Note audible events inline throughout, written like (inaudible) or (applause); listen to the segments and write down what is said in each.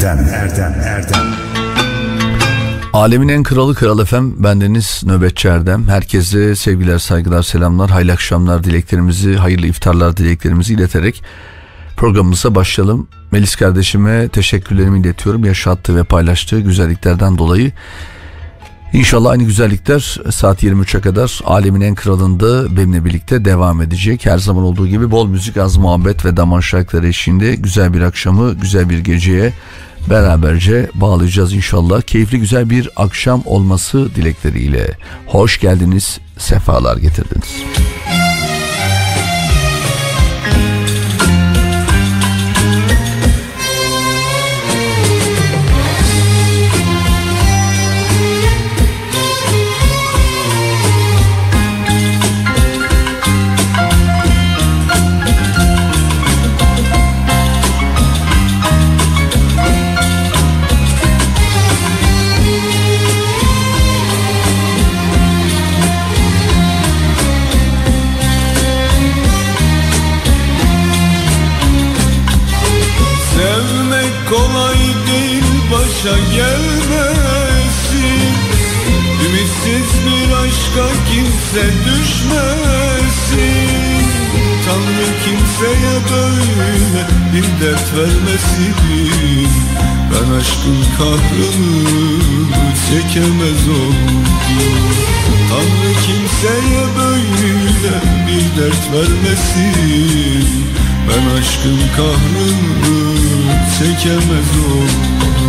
Erdem Erdem Erdem Alemin en kralı kral efem bendeniz Nöbetçi Erdem. Herkese sevgiler, saygılar, selamlar, hayırlı akşamlar dileklerimizi, hayırlı iftarlar dileklerimizi ileterek programımıza başlayalım. Melis kardeşime teşekkürlerimi iletiyorum. Yaşattığı ve paylaştığı güzelliklerden dolayı. İnşallah aynı güzellikler saat 23'e kadar alemin en kralında benimle birlikte devam edecek. Her zaman olduğu gibi bol müzik, az muhabbet ve damar şarkıları eşliğinde güzel bir akşamı, güzel bir geceye beraberce bağlayacağız inşallah. Keyifli güzel bir akşam olması dilekleriyle. Hoş geldiniz, sefalar getirdiniz. başa kimse düşmesin. Tanrı kimseye böyle bir dert vermesin. Ben aşkın kahrını çekemez oldum. Tanrı kimseye böyle bir dert vermesin. Ben aşkın kahrını çekemez oldum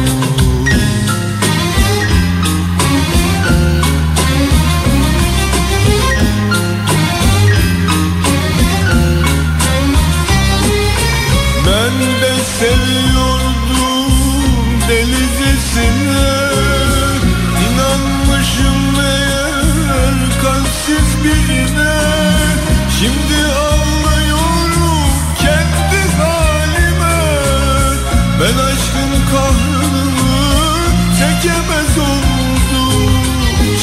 seviyordum delicesine İnanmışım meğer kalpsiz birine. Şimdi ağlıyorum kendi halime. Ben aşkın kahrını çekemez oldum.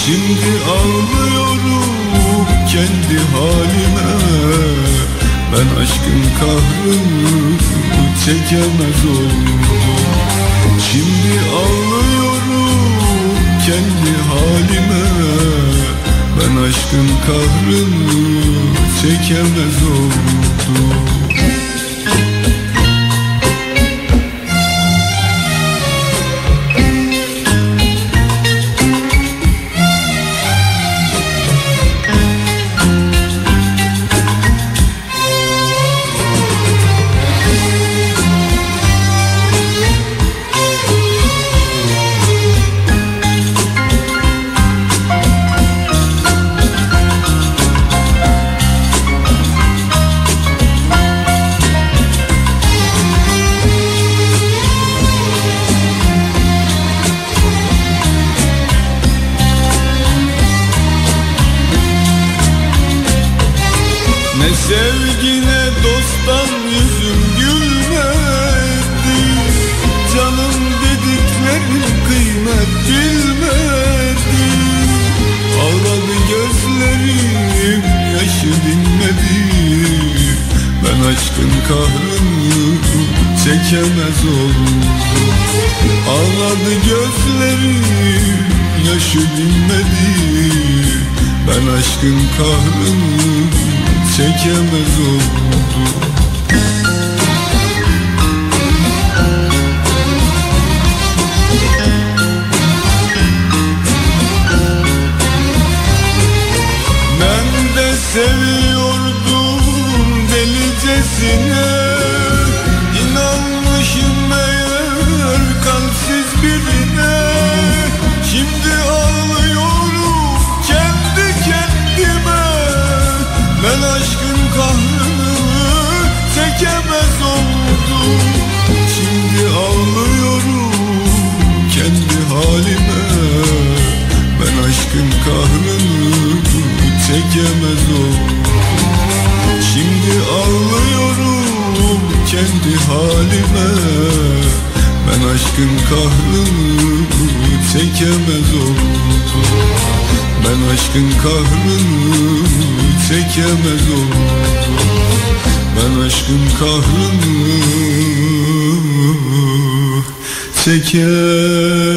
Şimdi ağlıyorum kendi halime Ben aşkın kahrını çekemez oldum. Şimdi ağlıyorum kendi halime. Ben aşkın kahrını çekemez oldum Parladı gözlerim Yaşı dinmedi Ben aşkın kahrını Çekemez oldum. Seviyordum delicesine geldi halime Ben aşkın kahrını çekemez oldum. Ben aşkın kahrını çekemez oldum. Ben aşkın kahrını çekemez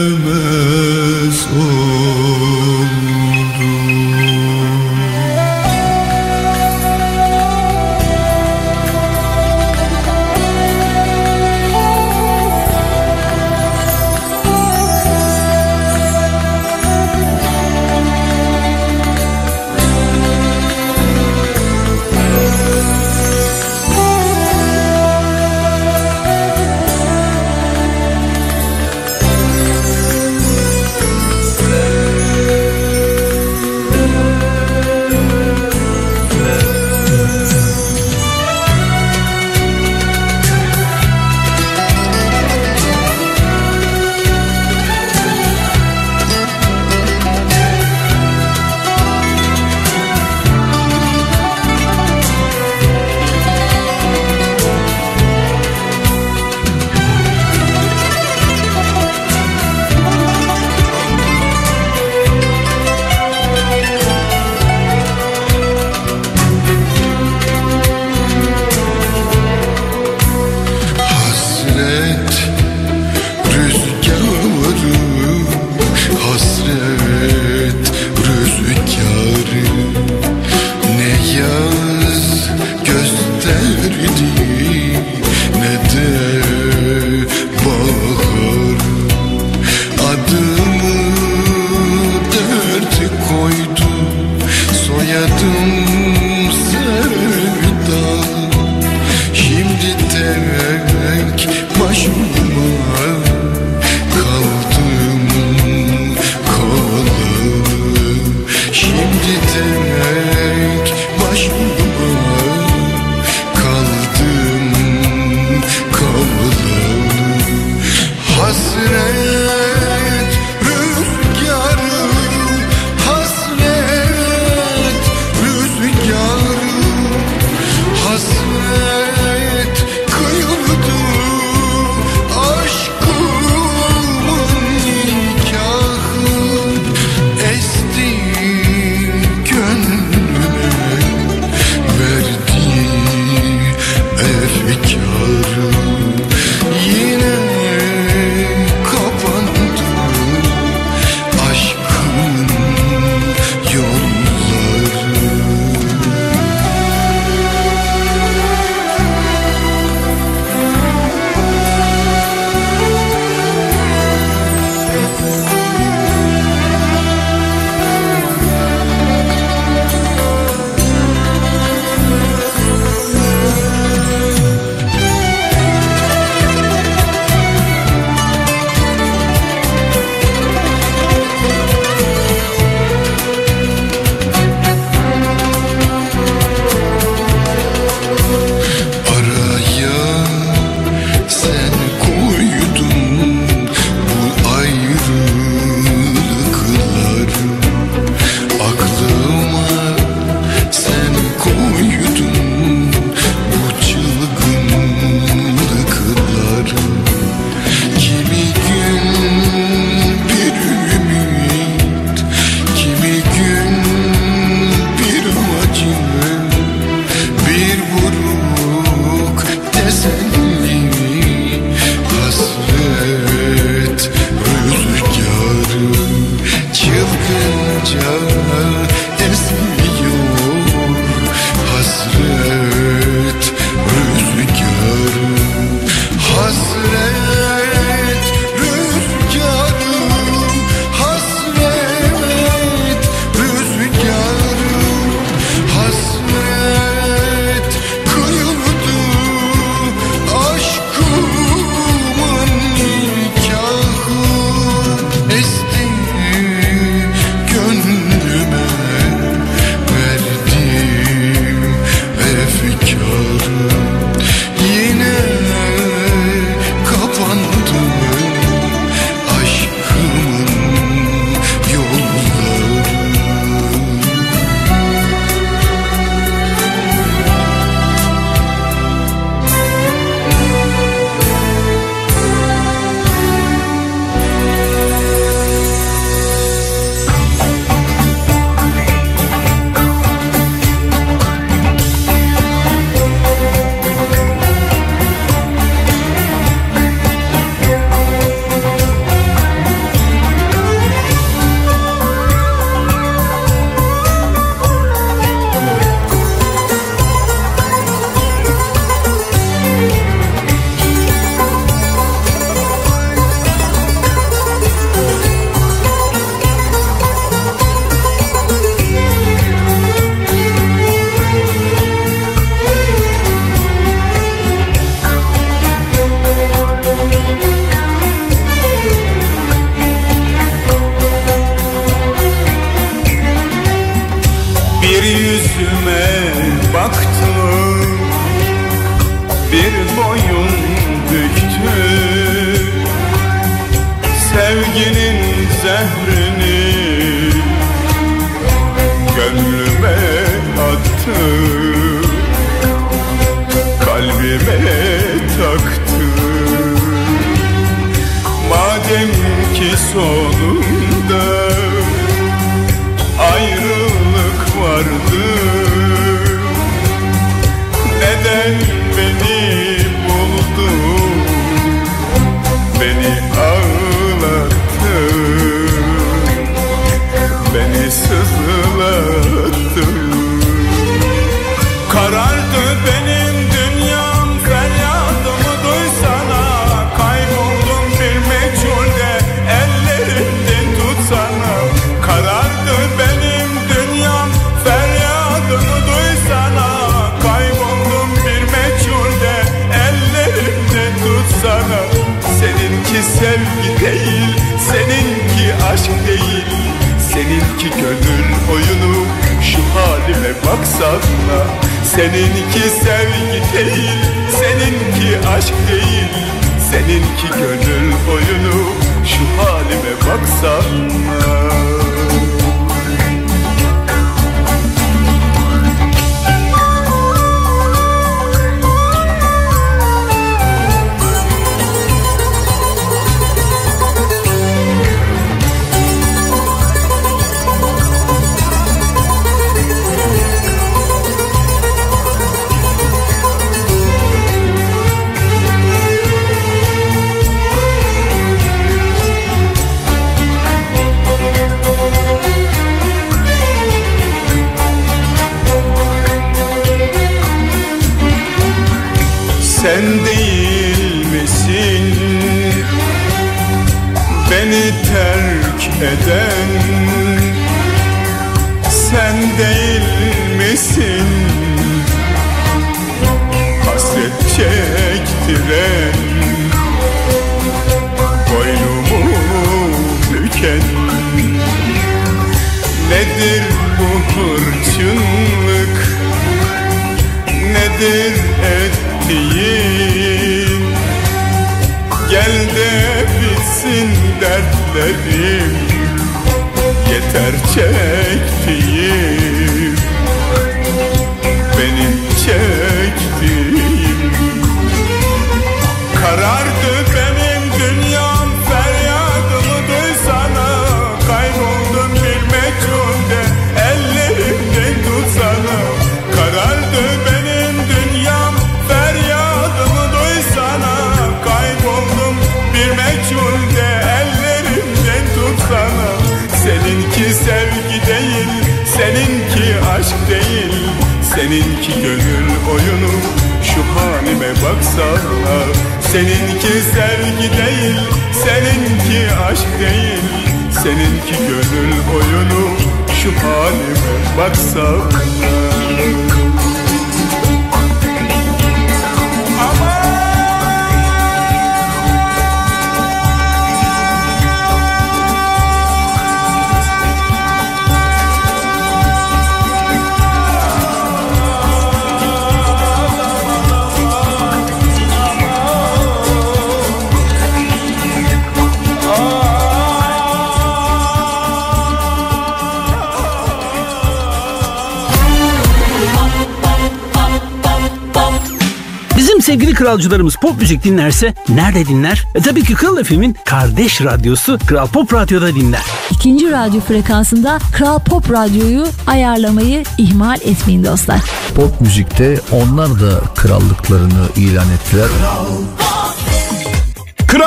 kralcılarımız pop müzik dinlerse nerede dinler? E tabii ki Kral FM'in kardeş radyosu Kral Pop Radyo'da dinler. İkinci radyo frekansında Kral Pop Radyo'yu ayarlamayı ihmal etmeyin dostlar. Pop müzikte onlar da krallıklarını ilan ettiler.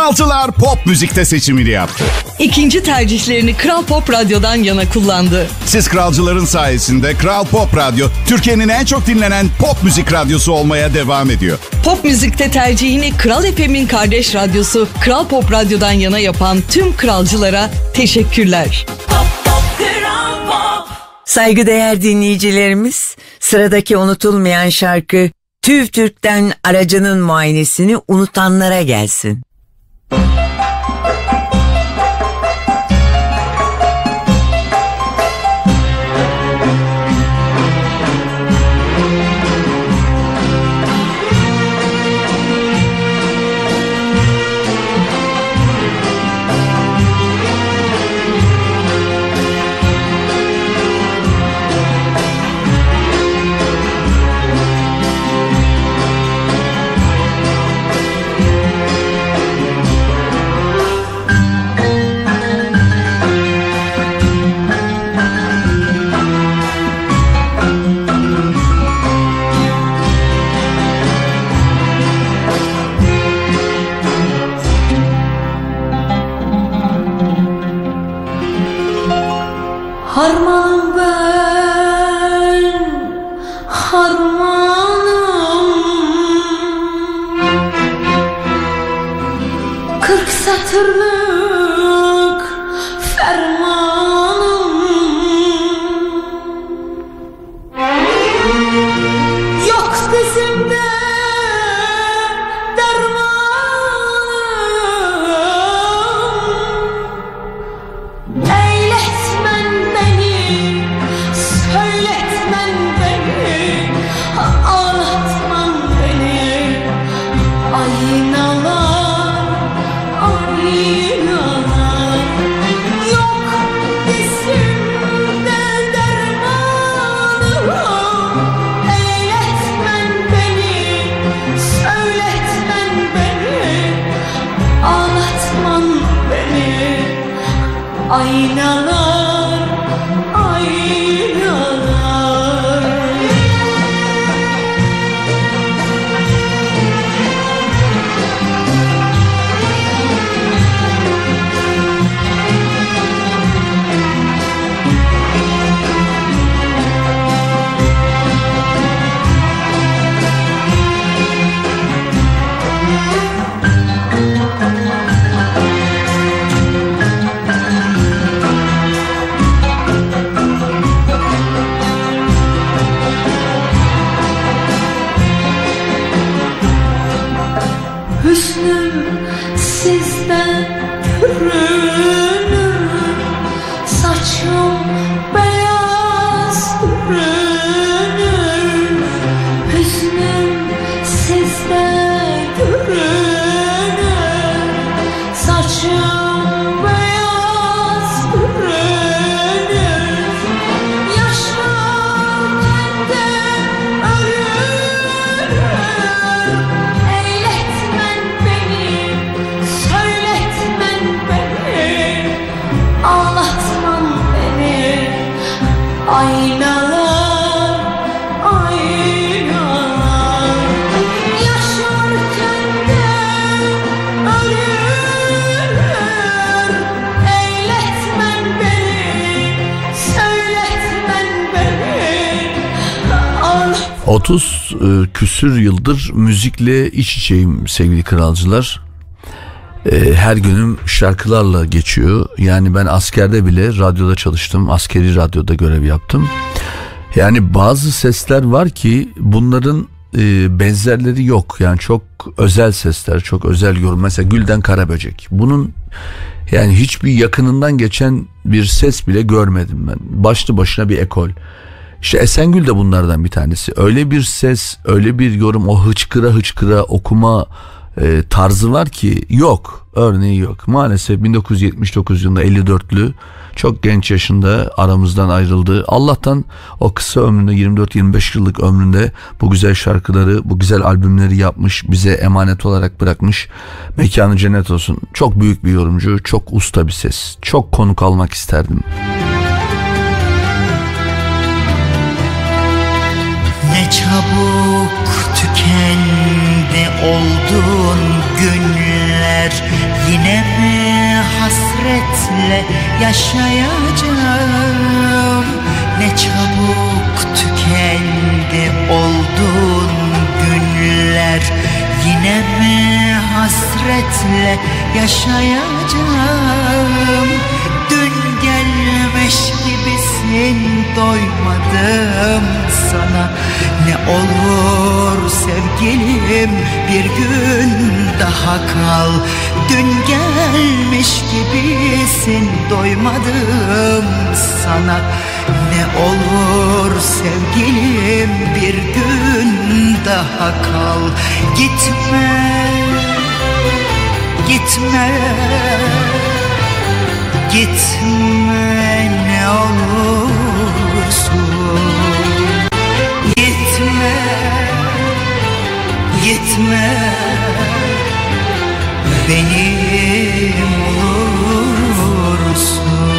Kralcılar pop müzikte seçimini yaptı. İkinci tercihlerini Kral Pop Radyo'dan yana kullandı. Siz kralcıların sayesinde Kral Pop Radyo Türkiye'nin en çok dinlenen pop müzik radyosu olmaya devam ediyor. Pop müzikte tercihini Kral FM'in kardeş radyosu Kral Pop Radyo'dan yana yapan tüm kralcılara teşekkürler. Saygıdeğer dinleyicilerimiz, sıradaki unutulmayan şarkı TÜV TÜRK'ten aracının muayenesini unutanlara gelsin. Thank you. 30 e, küsür yıldır müzikle iç içeyim sevgili kralcılar. E, her günüm şarkılarla geçiyor. Yani ben askerde bile radyoda çalıştım. Askeri radyoda görev yaptım. Yani bazı sesler var ki bunların e, benzerleri yok. Yani çok özel sesler, çok özel yorum. Mesela Gülden Karaböcek. Bunun yani hiçbir yakınından geçen bir ses bile görmedim ben. Başlı başına bir ekol. İşte Esengül de bunlardan bir tanesi. Öyle bir ses, öyle bir yorum, o hıçkıra hıçkıra okuma e, tarzı var ki yok. Örneği yok. Maalesef 1979 yılında 54'lü çok genç yaşında aramızdan ayrıldı. Allah'tan o kısa ömründe 24-25 yıllık ömründe bu güzel şarkıları, bu güzel albümleri yapmış, bize emanet olarak bırakmış. Mekanı cennet olsun. Çok büyük bir yorumcu, çok usta bir ses. Çok konuk almak isterdim. Ne çabuk tükendi oldun günler. Yine mi hasretle yaşayacağım? Ne çabuk tükendi oldun günler. Yine mi hasretle yaşayacağım? Dün gelmiş gibisin doymadım sana Ne olur sevgilim bir gün daha kal. Dün gelmiş gibisin doymadım sana. Ne olur sevgilim bir gün daha kal. Gitme, gitme. Gitme ne olursun Gitme. Benim olursun.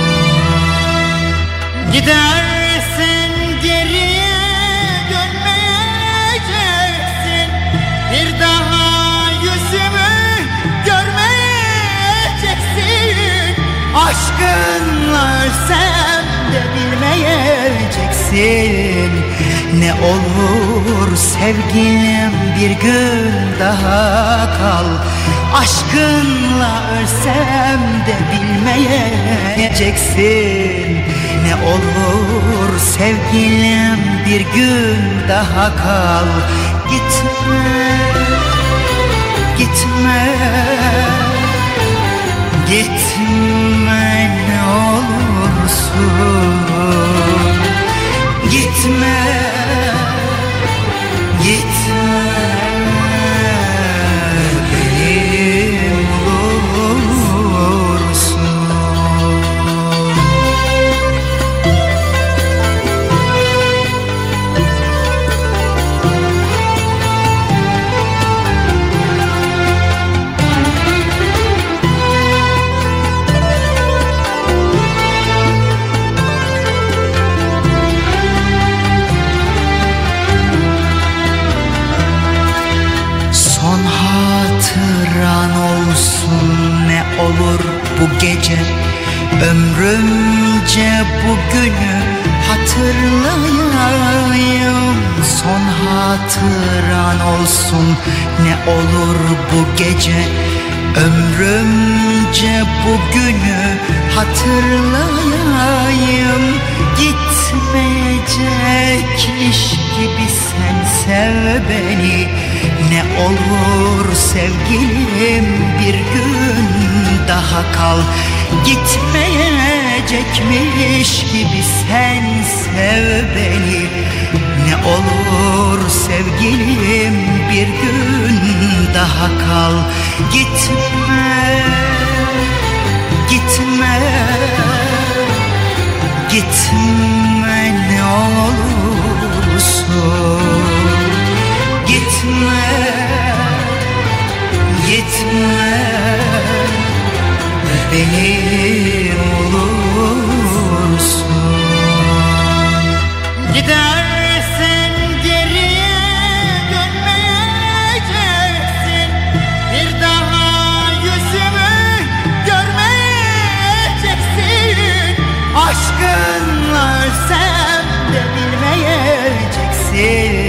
Gidersen geriye dönmeyeceksin. Bir daha yüzümü görmeyeceksin. Aşkınla ölsem de bilmeyeceksin Ne olur sevgilim bir gün daha kal. Aşkınla ölsem de bilmeyeceksin. Ne olur sevgilim bir gün daha kal. Gitme, gitme. Gitme ne olursun. Gitme olur bu gece? Ömrümce bugünü hatırlayayım. Son hatıran olsun ne olur bu gece? Ömrümce bugünü hatırlayayım. Gitmeyecekmiş gibi sen sev beni Ne olur sevgilim bir gün daha kal. Gitmeyecekmiş gibi sen sev beni. Ne olur sevgilim bir gün daha kal. Gitme, gitme Gitme ne olursun Gitme Gitme. Benim olursun. Yüzümü görmeyeceksin. Aşkınla ölsem de bilmeyeceksin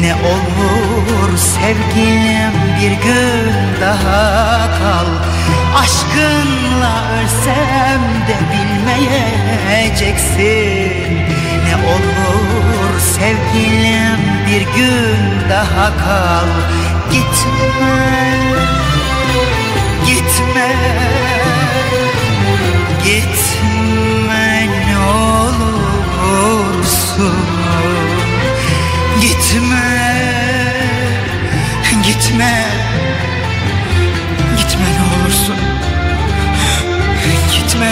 Ne olur sevgilim bir gün daha kal. Aşkınla ölsem de bilmeyeceksin. Ne olur sevgilim bir gün daha kal. Gitme, gitme Gitme Gitme Gitme. Gitme ne olursun. Gitme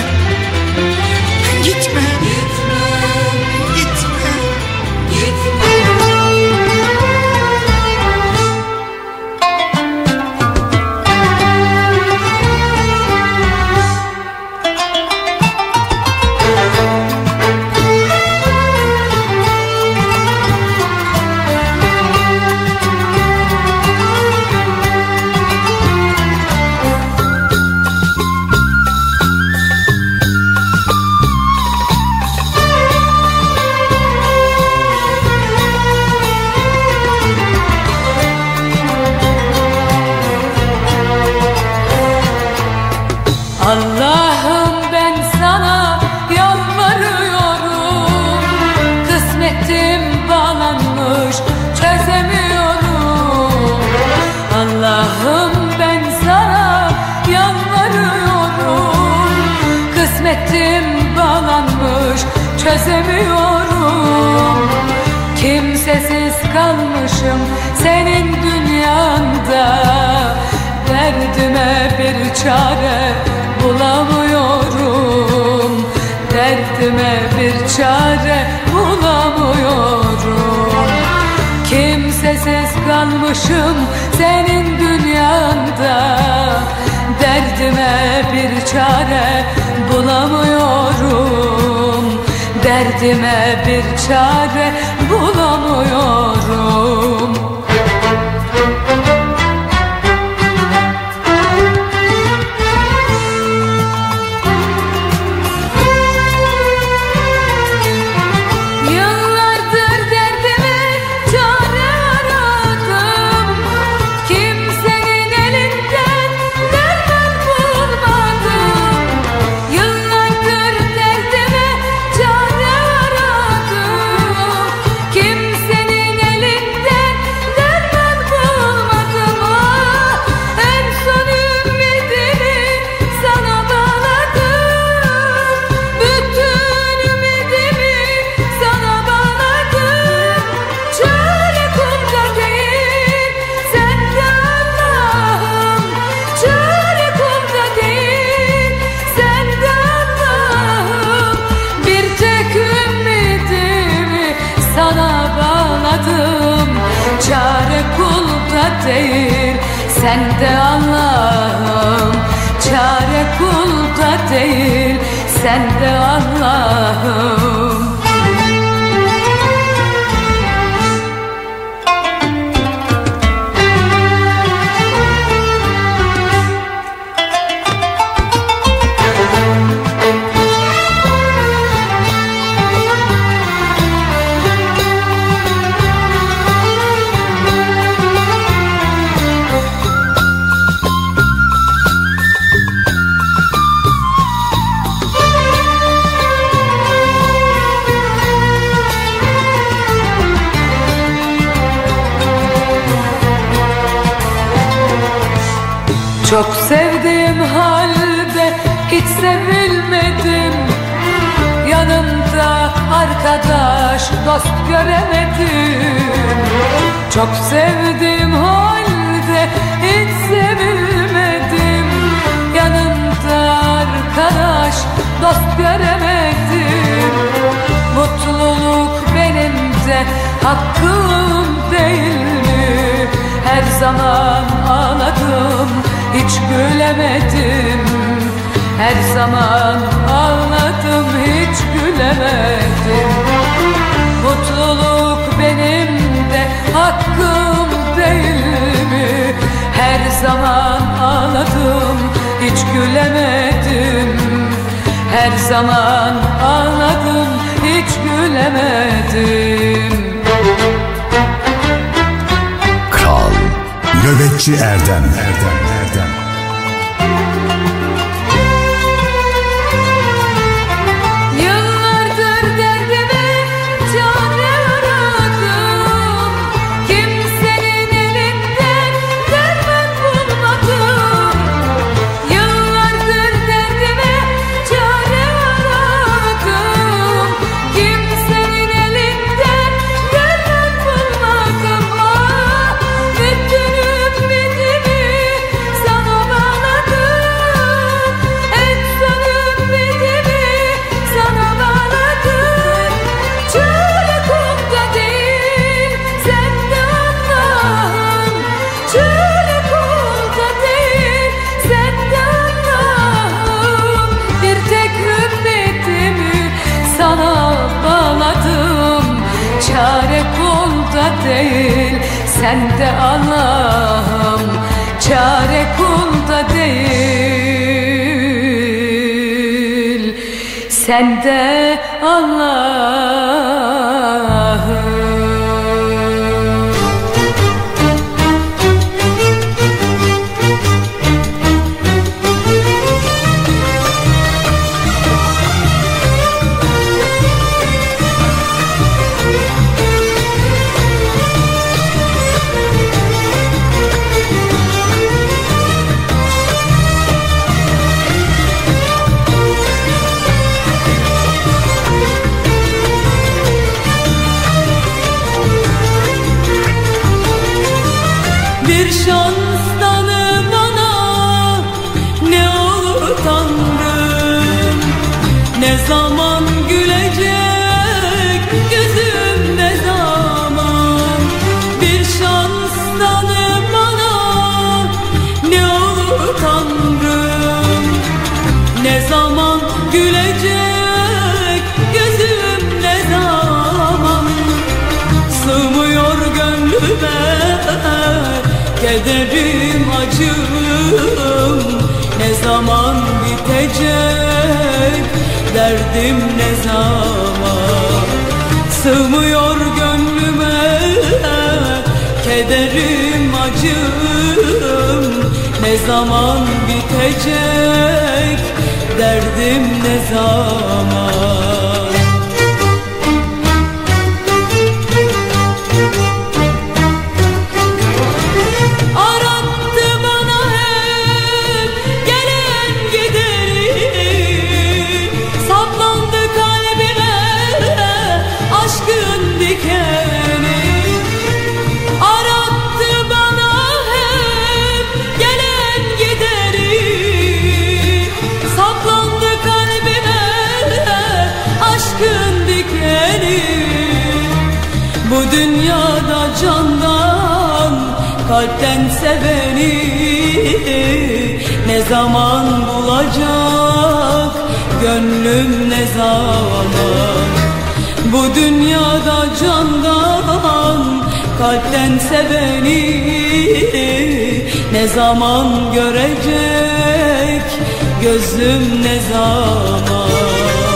Derdime bir çare bulamıyorum sende Allah'ım. gittim ne zaman? Sığmıyor gönlüme. Kederim acım. Ne zaman bitecek? Derdim ne zaman? Kalpten seveni ne zaman bulacak? Gönlüm ne zaman? Bu dünyada candan kalpten seveni ne zaman görecek? Gözüm ne zaman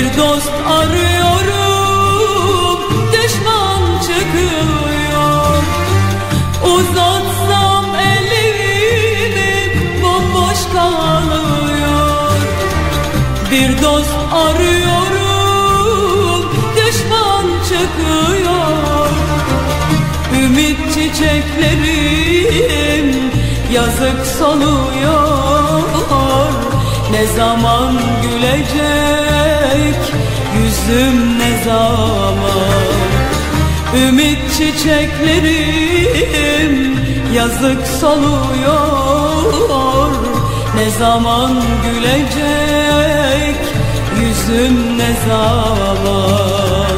Bir dost arıyorum düşman çıkıyor. Uzatsam elimi bomboş kalıyor. Bir dost arıyorum düşman çıkıyor. Ümit çiçeklerim yazık soluyor. Ne zaman gülecek yüzüm ne zaman? Ümit çiçeklerim yazık soluyor. Ne zaman gülecek yüzüm ne zaman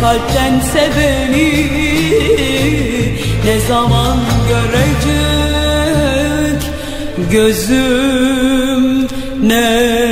kalpten seveni Ne zaman görecek gözüm ne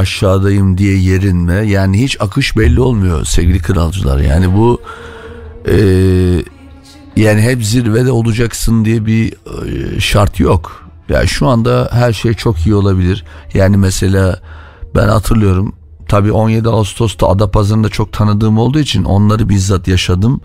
aşağıdayım diye yerinme. Yani hiç akış belli olmuyor sevgili kralcılar. Yani bu e, yani hep zirvede olacaksın diye bir e, şart yok. Ya şu anda her şey çok iyi olabilir. Yani mesela ben hatırlıyorum tabii 17 Ağustos'ta Adapazarı'nda çok tanıdığım olduğu için onları bizzat yaşadım.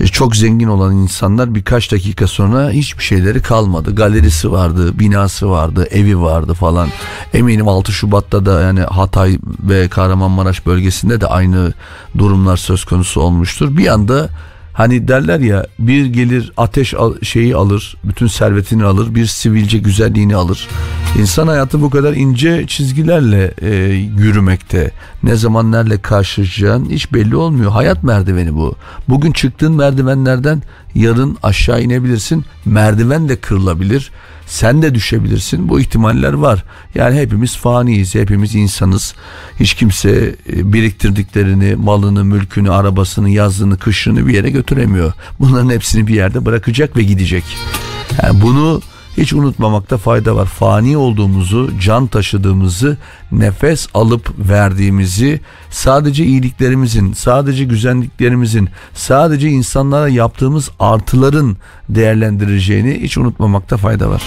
E, Çok zengin olan insanlar birkaç dakika sonra hiçbir şeyleri kalmadı. Galerisi vardı, binası vardı, evi vardı falan. Eminim 6 Şubat'ta da yani Hatay ve Kahramanmaraş bölgesinde de aynı durumlar söz konusu olmuştur. Bir anda hani derler ya bir gelir ateş al- şeyi alır, bütün servetini alır, bir sivilce güzelliğini alır. İnsan hayatı bu kadar ince çizgilerle e, yürümekte. Ne zaman karşılaşacağın hiç belli olmuyor. Hayat merdiveni bu. Bugün çıktığın merdivenlerden yarın aşağı inebilirsin. Merdiven de kırılabilir. Sen de düşebilirsin. Bu ihtimaller var. Yani hepimiz faniyiz. Hepimiz insanız. Hiç kimse e, biriktirdiklerini, malını, mülkünü, arabasını, yazlığını, kışını bir yere götüremiyor. Bunların hepsini bir yerde bırakacak ve gidecek. Yani bunu hiç unutmamakta fayda var. Fani olduğumuzu, can taşıdığımızı, nefes alıp verdiğimizi, sadece iyiliklerimizin, sadece güzelliklerimizin, sadece insanlara yaptığımız artıların değerlendireceğini hiç unutmamakta fayda var.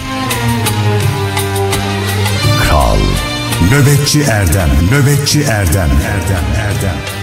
Kral Nöbetçi Erdem Nöbetçi Erdem Erdem Erdem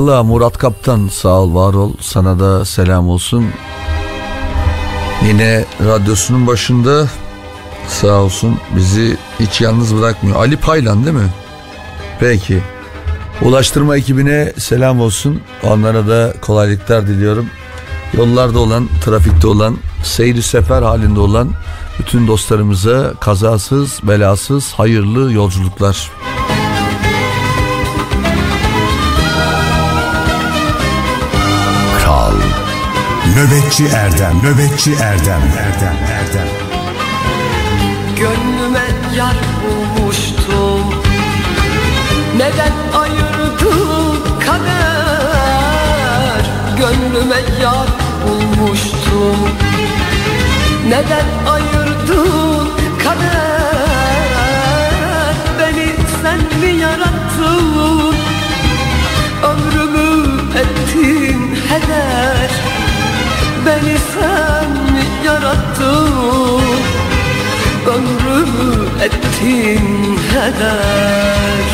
Eyvallah Murat Kaptan sağ ol var ol sana da selam olsun. Yine radyosunun başında sağ olsun bizi hiç yalnız bırakmıyor. Ali Paylan değil mi? Peki. Ulaştırma ekibine selam olsun. Onlara da kolaylıklar diliyorum. Yollarda olan, trafikte olan, seyri sefer halinde olan bütün dostlarımıza kazasız, belasız, hayırlı yolculuklar. Nöbetçi Erdem, Nöbetçi Erdem, Erdem, Erdem. Gönlüme yar bulmuştum. Neden ayırdın kader? Gönlüme yar bulmuştum. Neden ayırdın Beni sen yarattın? Ömrümü ettin heder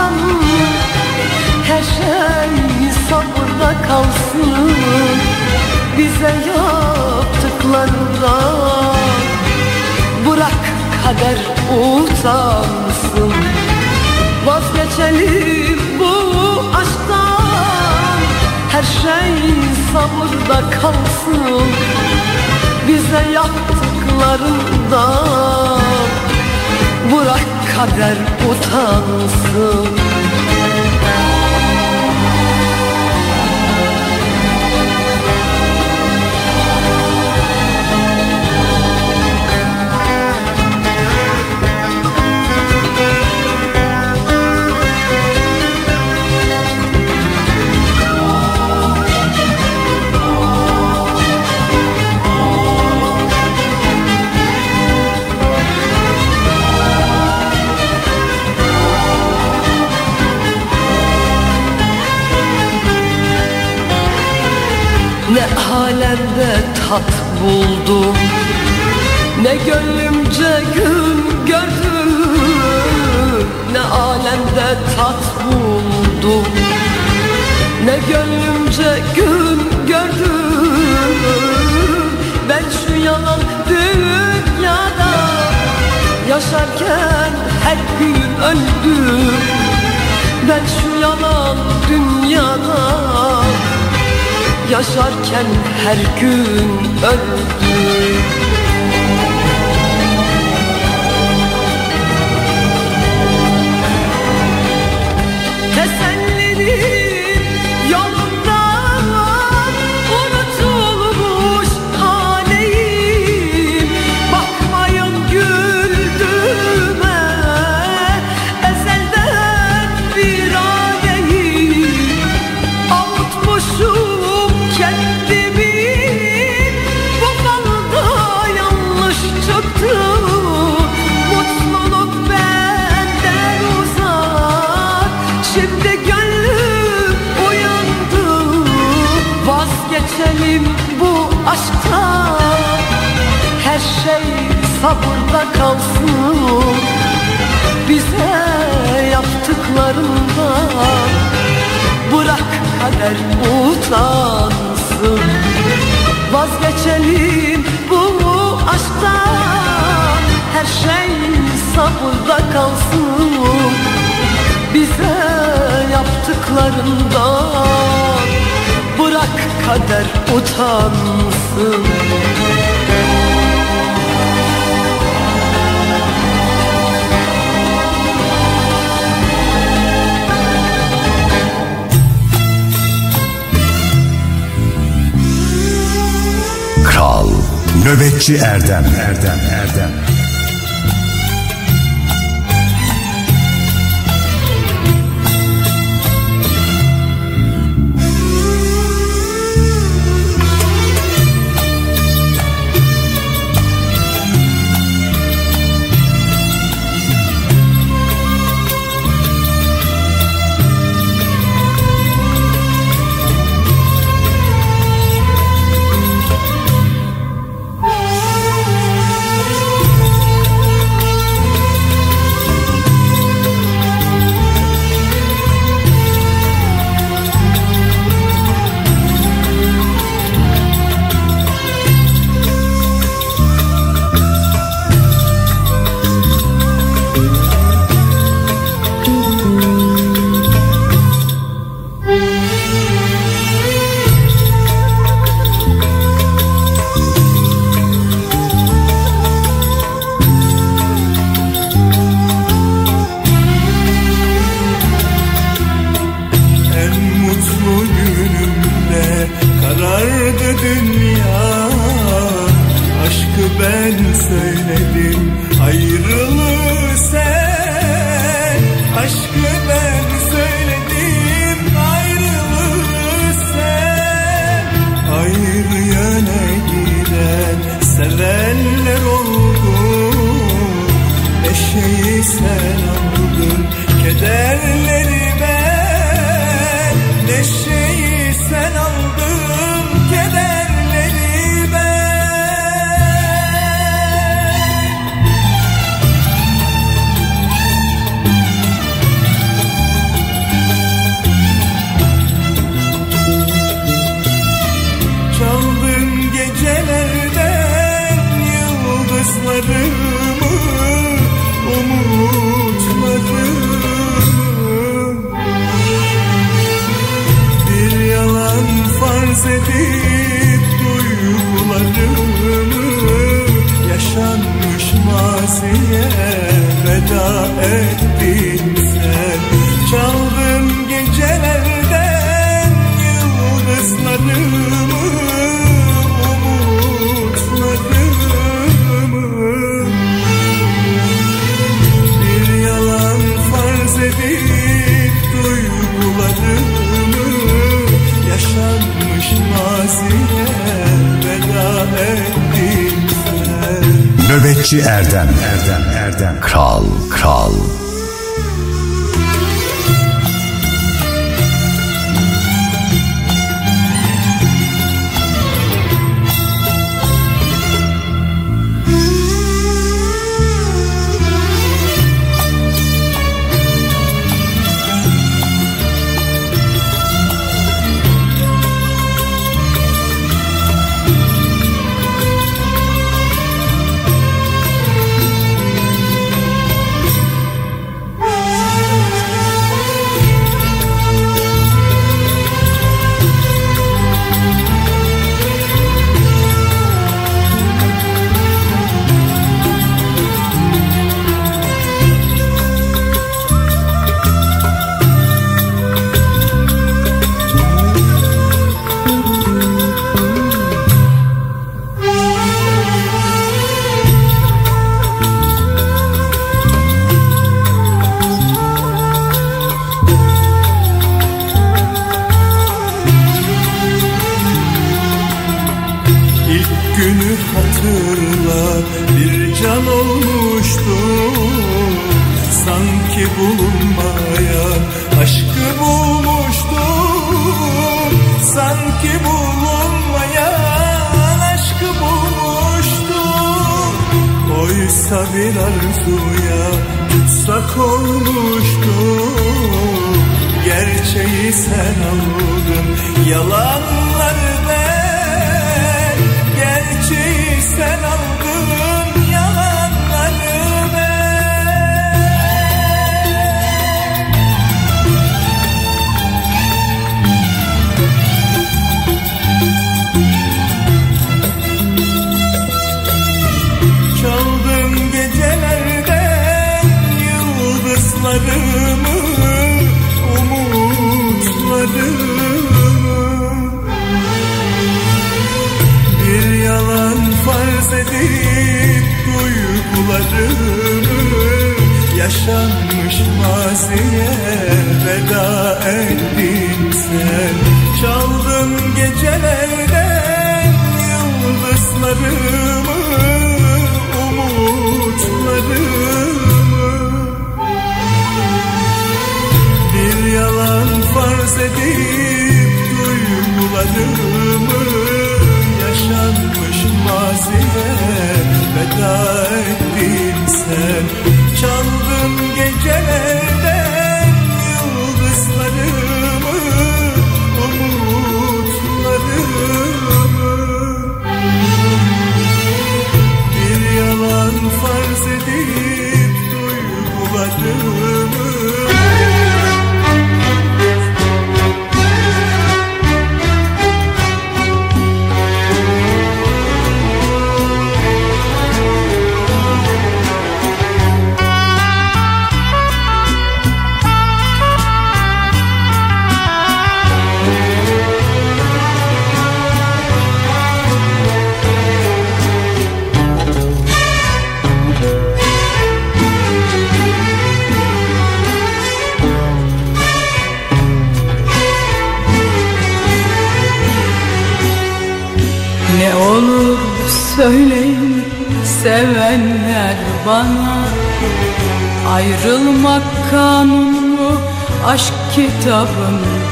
aşktan her şey sabırda kalsın. Bize yaptıklarından Bırak kader utansın. Vazgeçelim bu aşktan. Her şey sabırda kalsın. Bize yaptıklarından Bırak kader utansın tat buldum. Ne gönlümce gün gördüm Ne alemde tat buldum. Ne gönlümce gün gördüm Ben şu yalan dünyada Yaşarken her gün öldüm. Ben şu yalan dünyada Yaşarken her gün öldüm sabırda kalsın Bize yaptıklarında. Bırak kader utansın Vazgeçelim bu aşktan. Her şey sabırda kalsın Bize yaptıklarından. Bırak kader utansın. Kral Nöbetçi Erdem Erdem Erdem, Erdem. Kral Kral.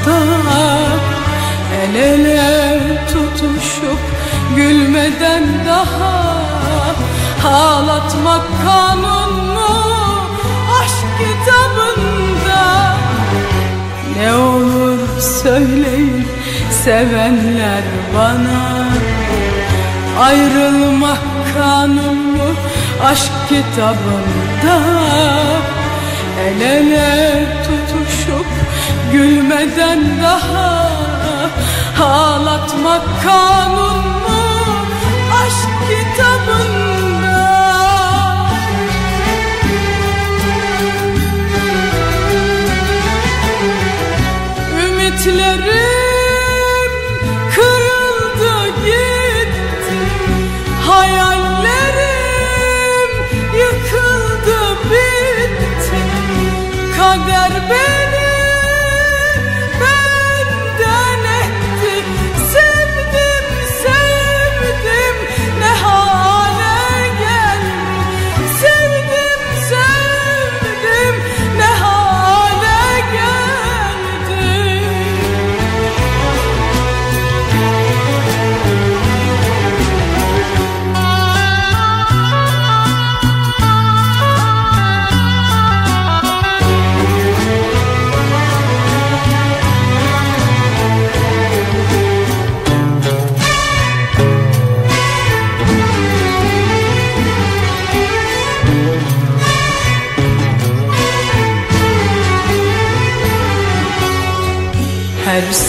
Kitabında El ele tutuşup gülmeden daha Ağlatmak kanun mu aşk kitabında. Ne olur söyleyin sevenler bana. Ayrılmak kanun mu aşk kitabında. El ele gülmeden daha Ağlatmak kanun mu? Aşk kitabında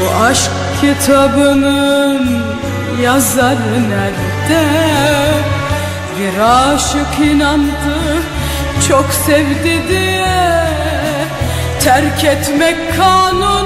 Bu aşk kitabının yazarı nerede? Bir aşık inandı çok sevdi diye Terk etmek kanun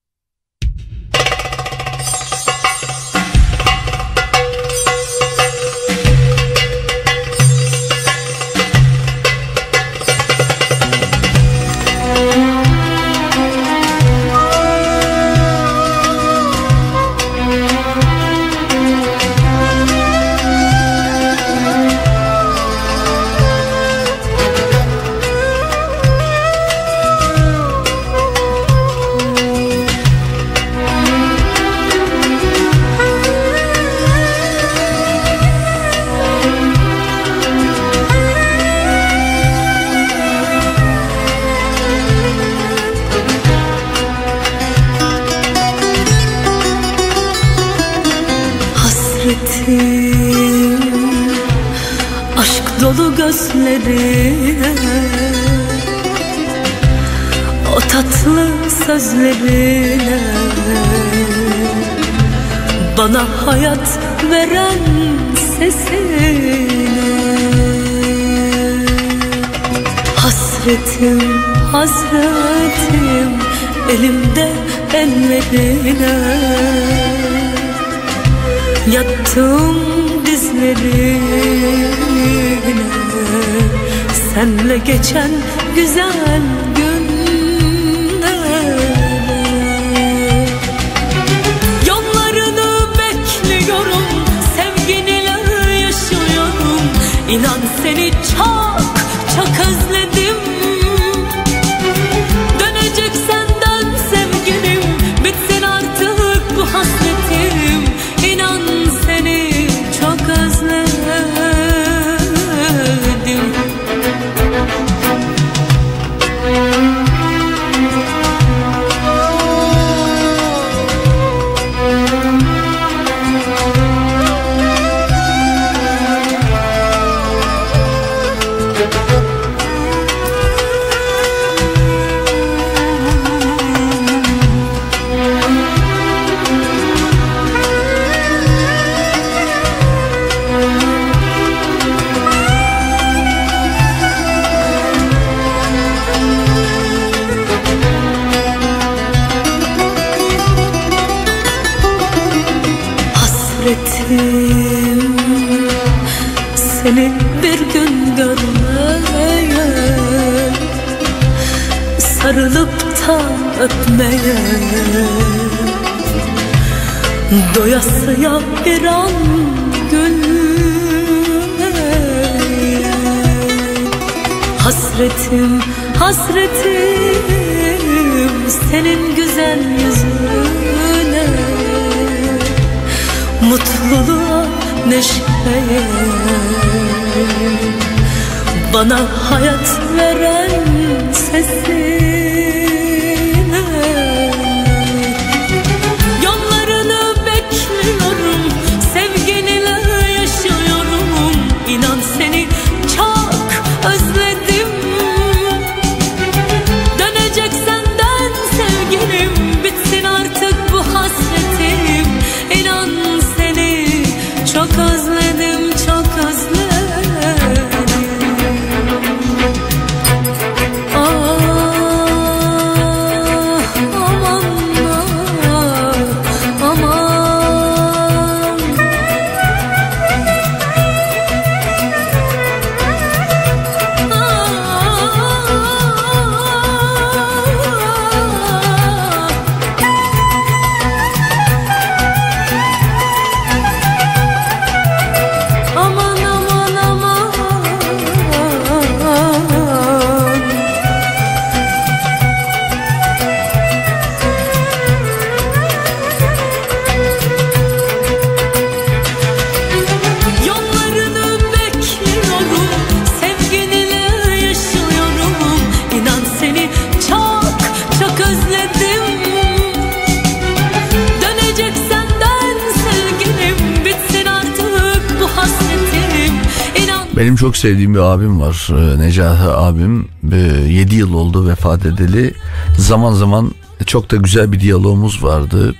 sevdiğim bir abim var. Ee, Necati abim e, 7 yıl oldu vefat edeli. Zaman zaman çok da güzel bir diyalogumuz vardı.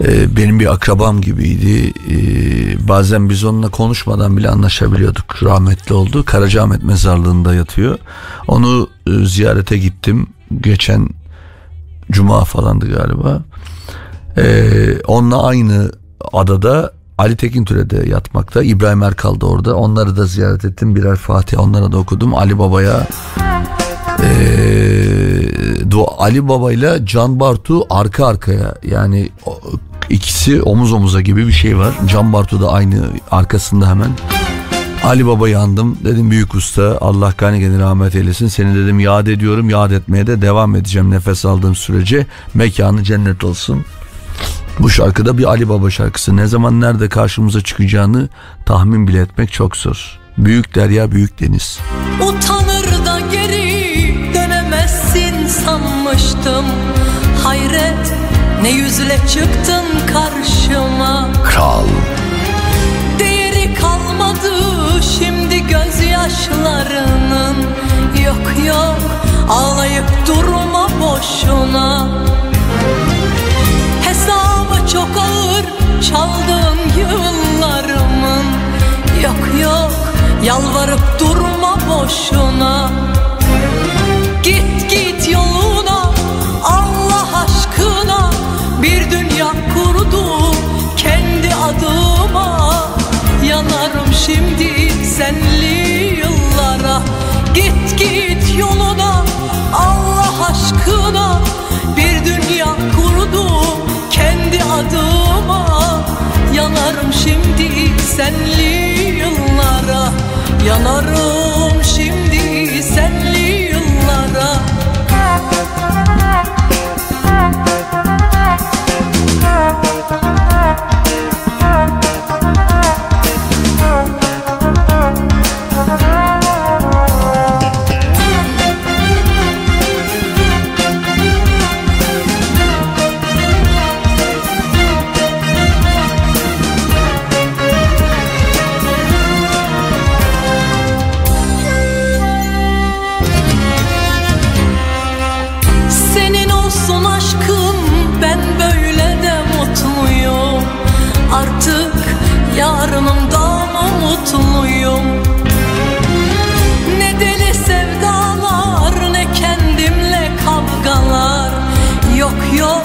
Ee, benim bir akrabam gibiydi. Ee, bazen biz onunla konuşmadan bile anlaşabiliyorduk. Rahmetli oldu. Karacaahmet mezarlığında yatıyor. Onu e, ziyarete gittim. Geçen cuma falandı galiba. Onunla aynı adada Ali Tekin Türe'de yatmakta. İbrahim Erkal da orada. Onları da ziyaret ettim. Birer Fatih onlara da okudum. Ali Baba'ya ee, Ali Baba ile Can Bartu arka arkaya yani ikisi omuz omuza gibi bir şey var. Can Bartu da aynı arkasında hemen. Ali Baba'yı andım. Dedim büyük usta Allah gani rahmet eylesin. Seni dedim yad ediyorum. Yad etmeye de devam edeceğim nefes aldığım sürece. Mekanı cennet olsun. Bu şarkıda bir Ali Baba şarkısı. Ne zaman nerede karşımıza çıkacağını tahmin bile etmek çok zor. Büyük derya büyük deniz. Utanır da geri dönemezsin sanmıştım Hayret ne yüzle çıktın karşıma Kral. Değeri kalmadı şimdi gözyaşlarının Yok yok ağlayıp durma boşuna çok ağır çaldığın yıllarımın. Yok yok yalvarıp durma boşuna. Git git yoluna Allah aşkına. Bir dünya kurdum kendi adıma. Yanarım şimdi senli yıllara. Git git yoluna Allah aşkına adıma. Yanarım şimdi senli yıllara. Yanarım şimdi umutluyum Ne deli sevdalar ne kendimle kavgalar. Yok yok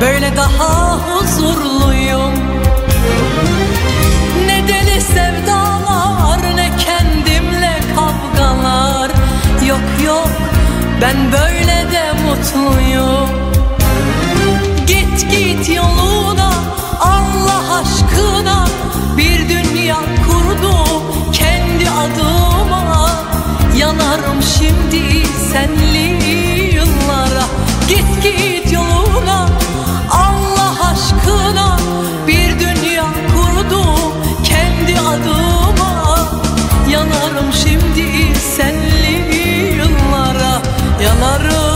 böyle daha huzurluyum. Ne deli sevdalar ne kendimle kavgalar. Yok yok ben böyle de mutluyum. Git git yoluna Allah aşkına kurdum kendi adıma. Yanarım şimdi senli yıllara. Git git yoluna Allah aşkına. Bir dünya kurdum kendi adıma. Yanarım şimdi senli yıllara. Yanarım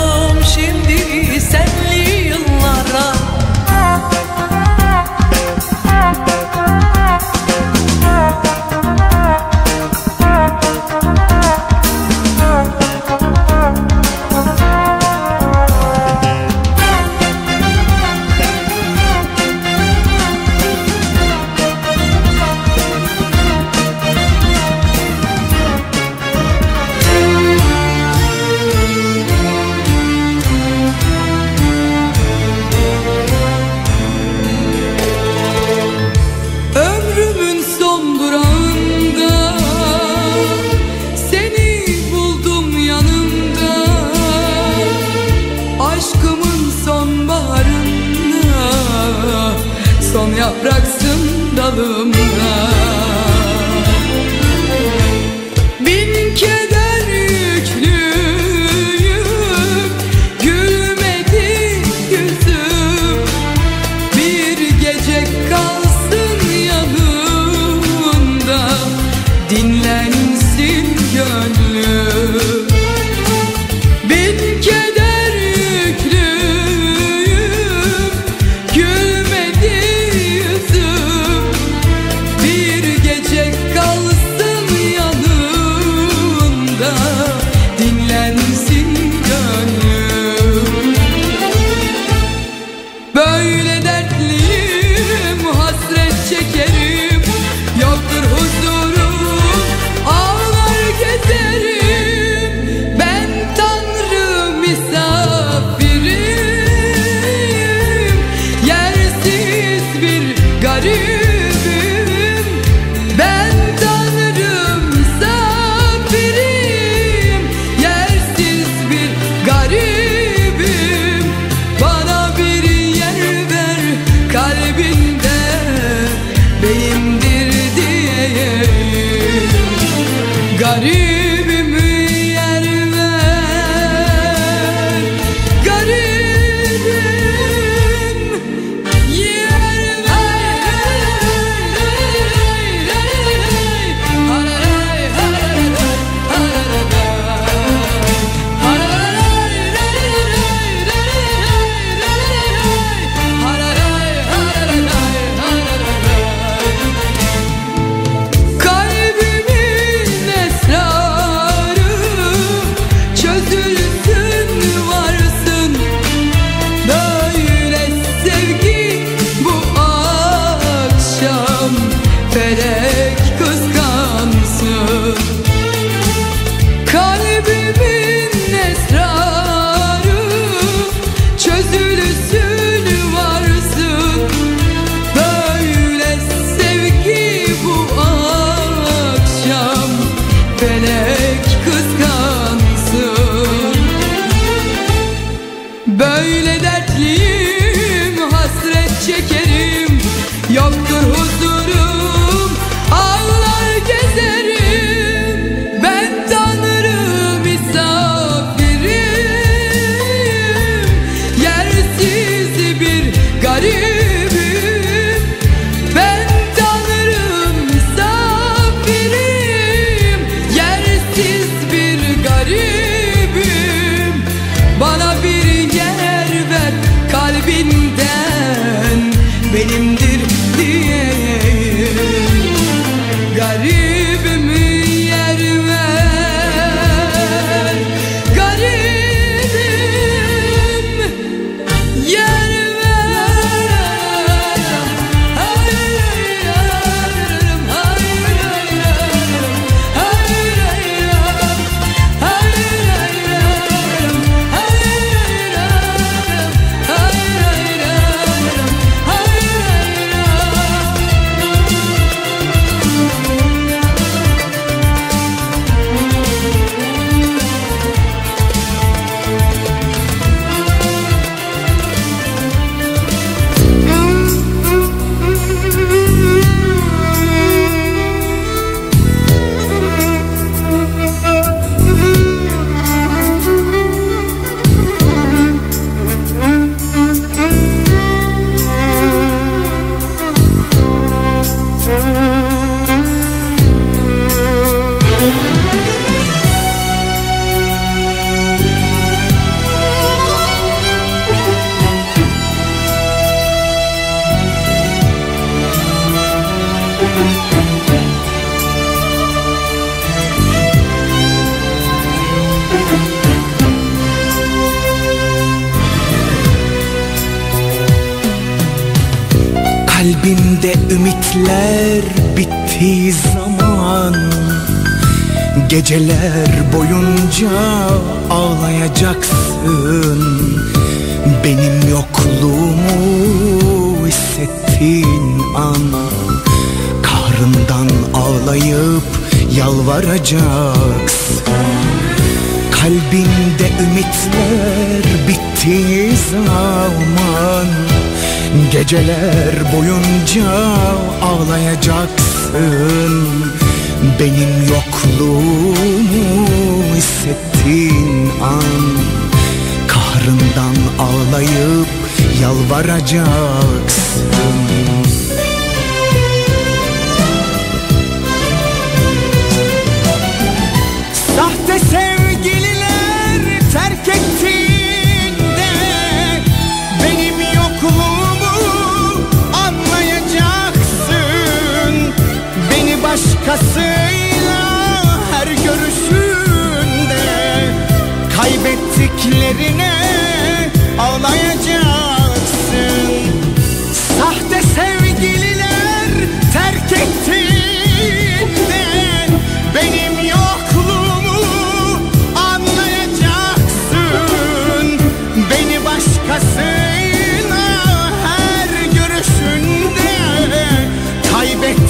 Geceler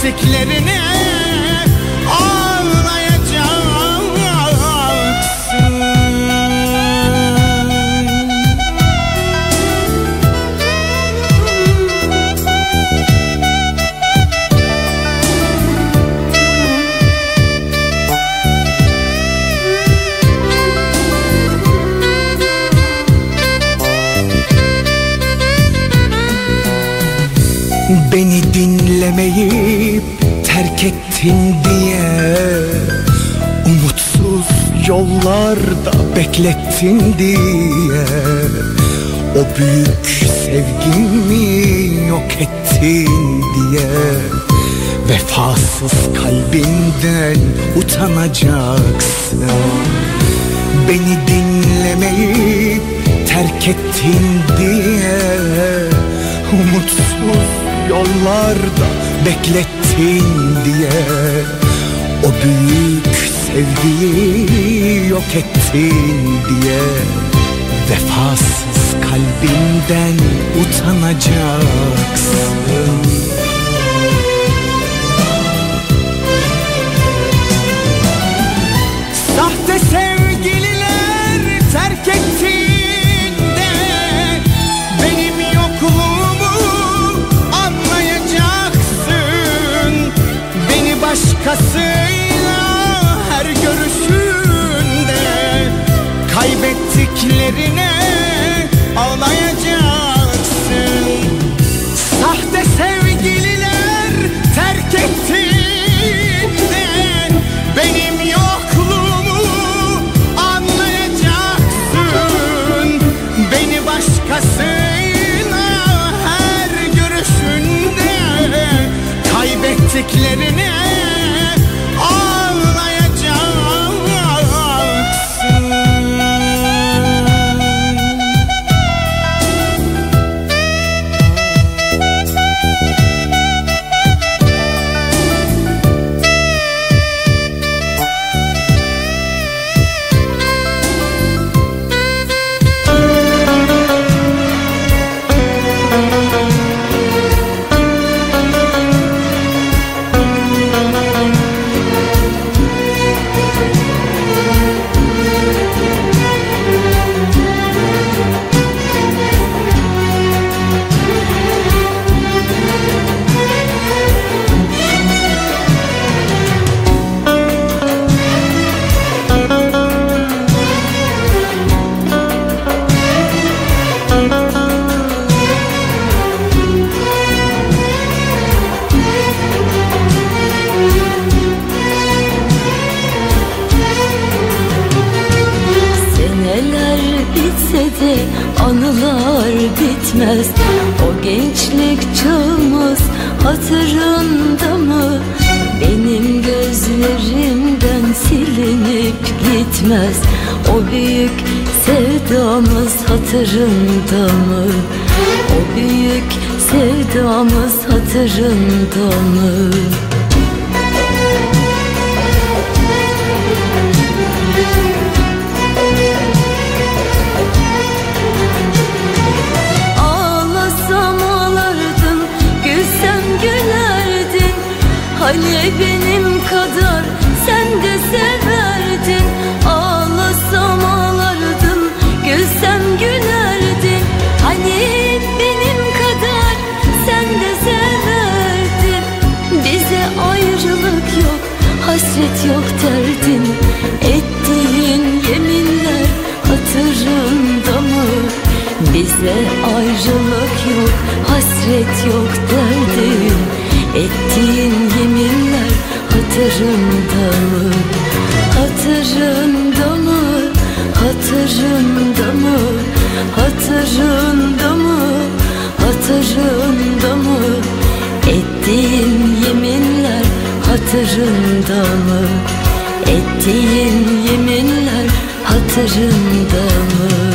eksiklerine Beni dinlemeyi terk ettin diye Umutsuz yollarda beklettin diye O büyük sevgimi yok ettin diye Vefasız kalbinden utanacaksın. Beni dinlemeyip terk ettin diye Umutsuz yollarda beklettin diye O büyük sevgiyi yok ettin diye Vefasız kalbimden utanacaksın. şakasıyla her görüşünde Kaybettiklerine ağlayacaksın. Sahte sevgililer terk ettiğinde Benim yokluğumu anlayacaksın. Beni başkasıyla her görüşünde Kaybettiklerine hatırında mı? Benim gözlerimden silinip gitmez O büyük sevdamız hatırında mı? O büyük sevdamız hatırında mı? Hani benim kadar sen de severdin. Ağlasam ağlardın, gülsem gülerdin Hani benim kadar sen de severdin. Bize ayrılık yok, hasret yok derdin. Ettiğin yeminler hatırında mı? Bize ayrılık yok, hasret yok derdin. Ettiğin hatırında mı? Hatırında mı? Hatırında mı? Hatırında mı? Hatırında mı? Ettiğin yeminler hatırında mı? Ettiğin yeminler hatırında mı?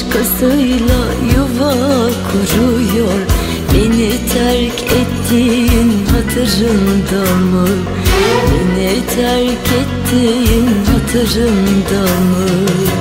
Başkasıyla yuva kuruyor Beni terk ettiğin hatırında mı? Beni terk ettiğin hatırında mı?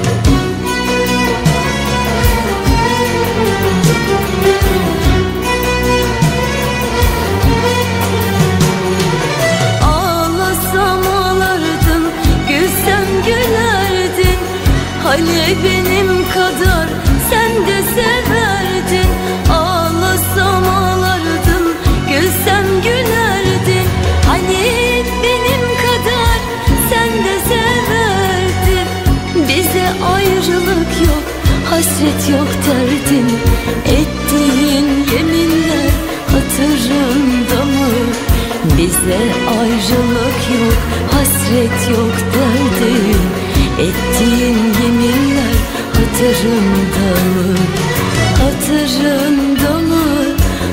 hasret yok derdin Ettiğin yeminler hatırında mı? Bize ayrılık yok, hasret yok derdin Ettiğin yeminler hatırında mı? Hatırında mı?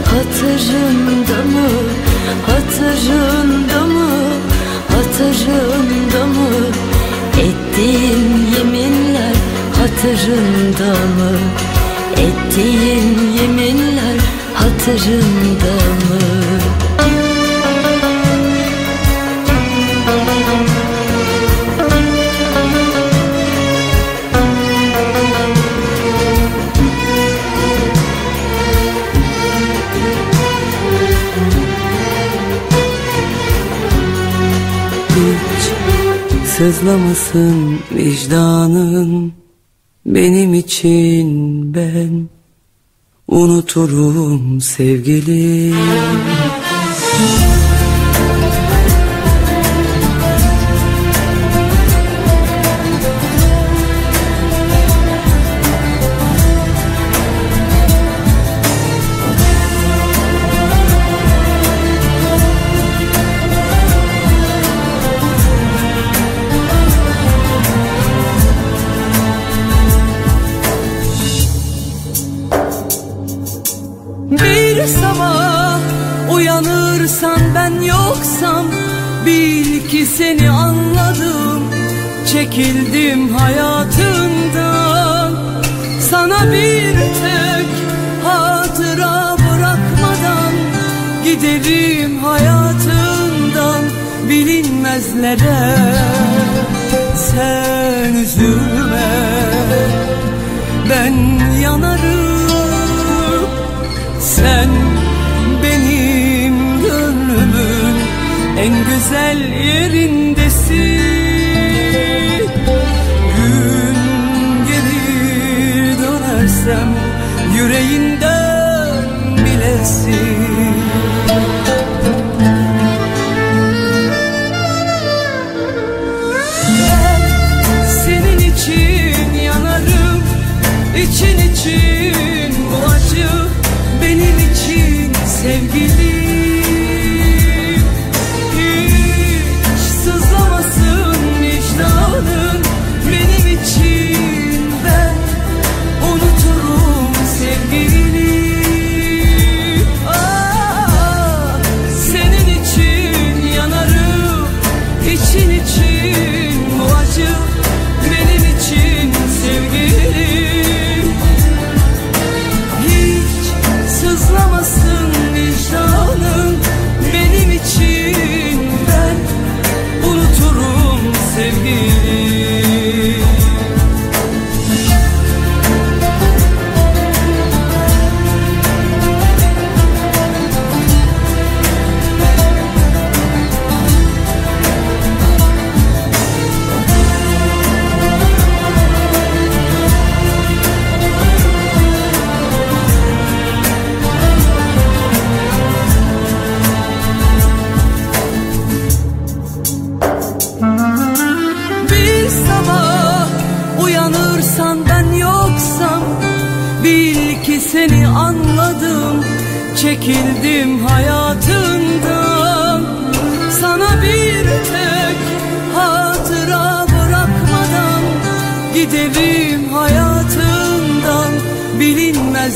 Hatırında mı? Hatırında mı? Hatırında mı? Ettiğin yemin hatırında mı? Ettiğin yeminler hatırında mı? Hiç sızlamasın vicdanın Benim için ben unuturum sevgilim Çekildim hayatından Sana bir tek hatıra bırakmadan Giderim hayatından bilinmezlere. Sen üzülme ben yanarım. Sen benim gönlümün en güzel yüreğinden bilesin. Senin için yanarım için için bu acı benim için sevgilim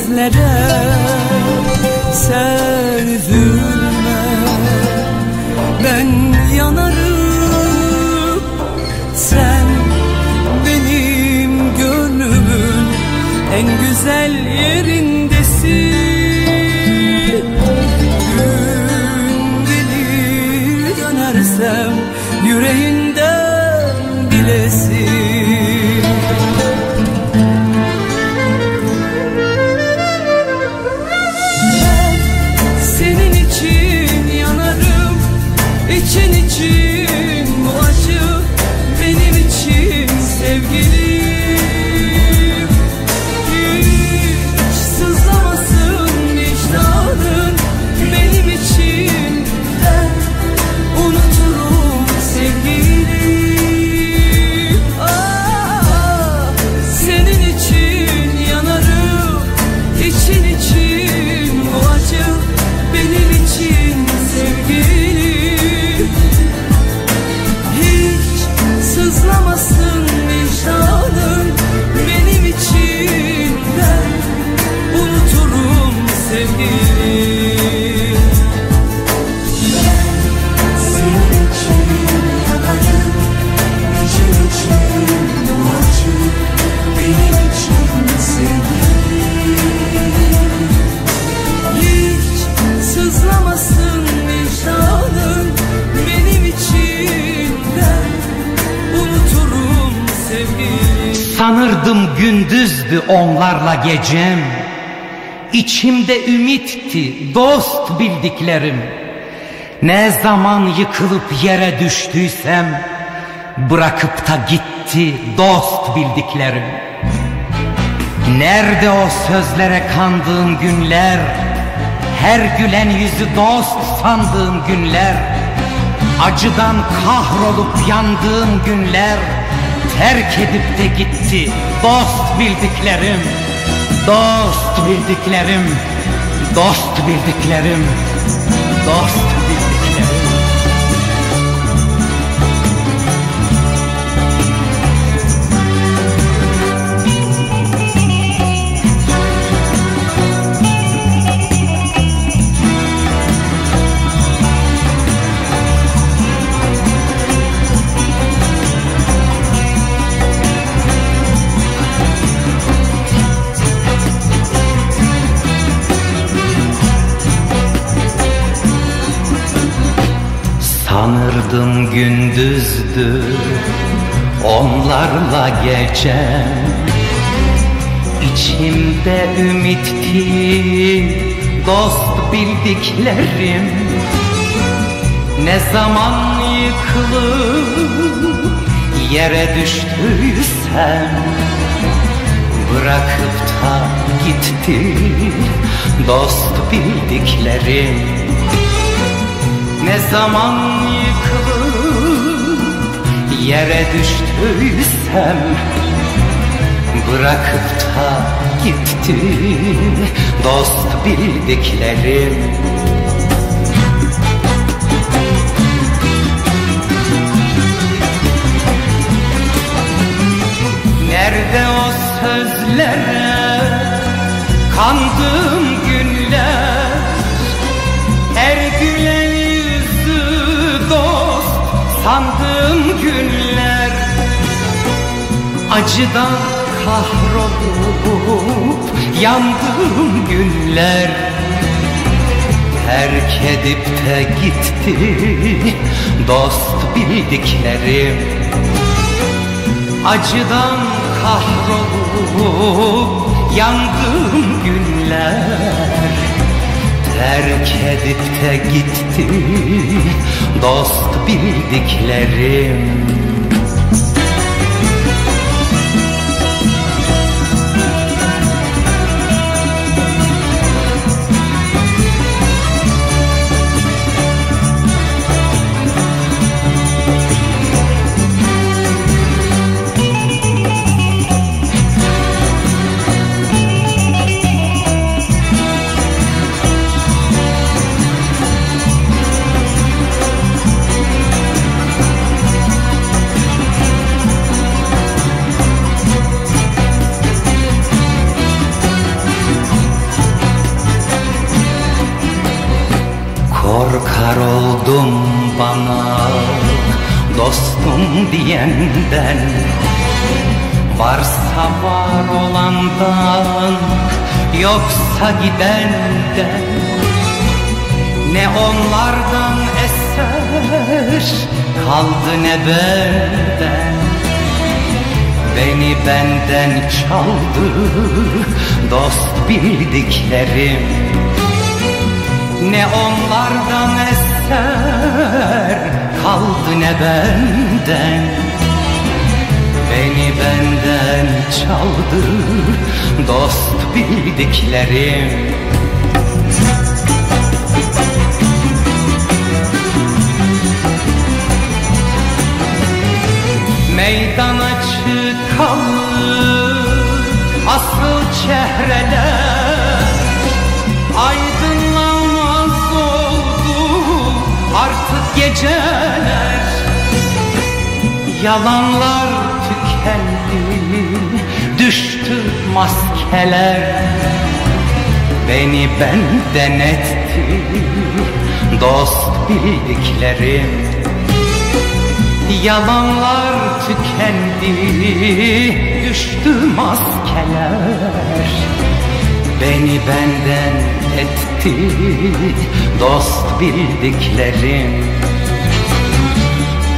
bilinmezlere Sen üzülme ben yanarım Sen benim gönlümün en güzel yerindesin gecem İçimde ümitti dost bildiklerim. Ne zaman yıkılıp yere düştüysem Bırakıp da gitti dost bildiklerim. Nerede o sözlere kandığım günler? Her gülen yüzü dost sandığım günler. Acıdan kahrolup yandığım günler. Terk edip de gitti dost bildiklerim Dost bildiklerim Dost bildiklerim Dost Sanırdım gündüzdü onlarla gecem İçimde ümitti dost bildiklerim Ne zaman yıkılıp yere düştüysem Bırakıp da gitti dost bildiklerim ne zaman yıkılıp yere düştüysem Bırakıp da gitti dost bildiklerim. Nerede o sözlere kandığım günler sandığım günler Acıdan kahrolup yandığım günler Terk edip de gitti dost bildiklerim. Acıdan kahrolup yandığım günler Terk edip de gitti dost bildiklerim yoksa gidenden Ne onlardan eser kaldı ne benden. Beni benden çaldı dost bildiklerim. Ne onlardan eser kaldı ne benden Beni benden çaldı dost bildiklerim. Meydana çıkalı asıl çehreler. Aydınlamaz oldu artık geceler. Yalanlar tükendi düştü maskeler. Beni benden etti dost bildiklerim. Yalanlar tükendi düştü maskeler. Beni benden etti dost bildiklerim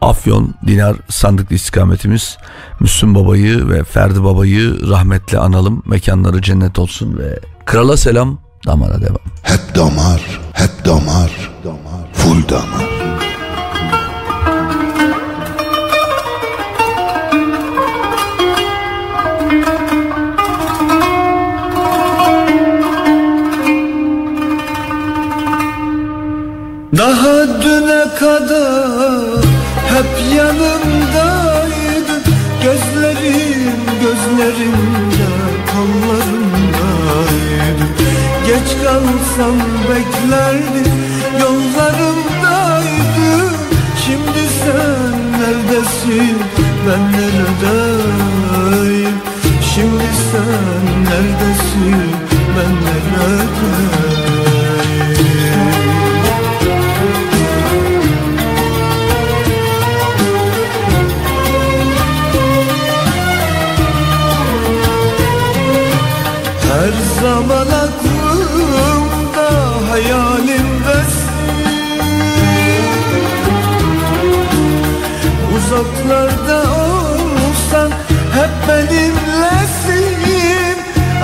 Afyon, Dinar, Sandıklı istikametimiz. Müslüm Baba'yı ve Ferdi Baba'yı rahmetle analım. Mekanları cennet olsun ve krala selam, damara devam. Hep damar, hep damar, full damar. Daha düne kadar gözlerimde kollarımdaydın Geç kalsam beklerdin yollarımdaydın Şimdi sen neredesin? Ben neredeyim? Şimdi sen neredesin? Ben neredeyim Uzaklarda olsan hep benimlesin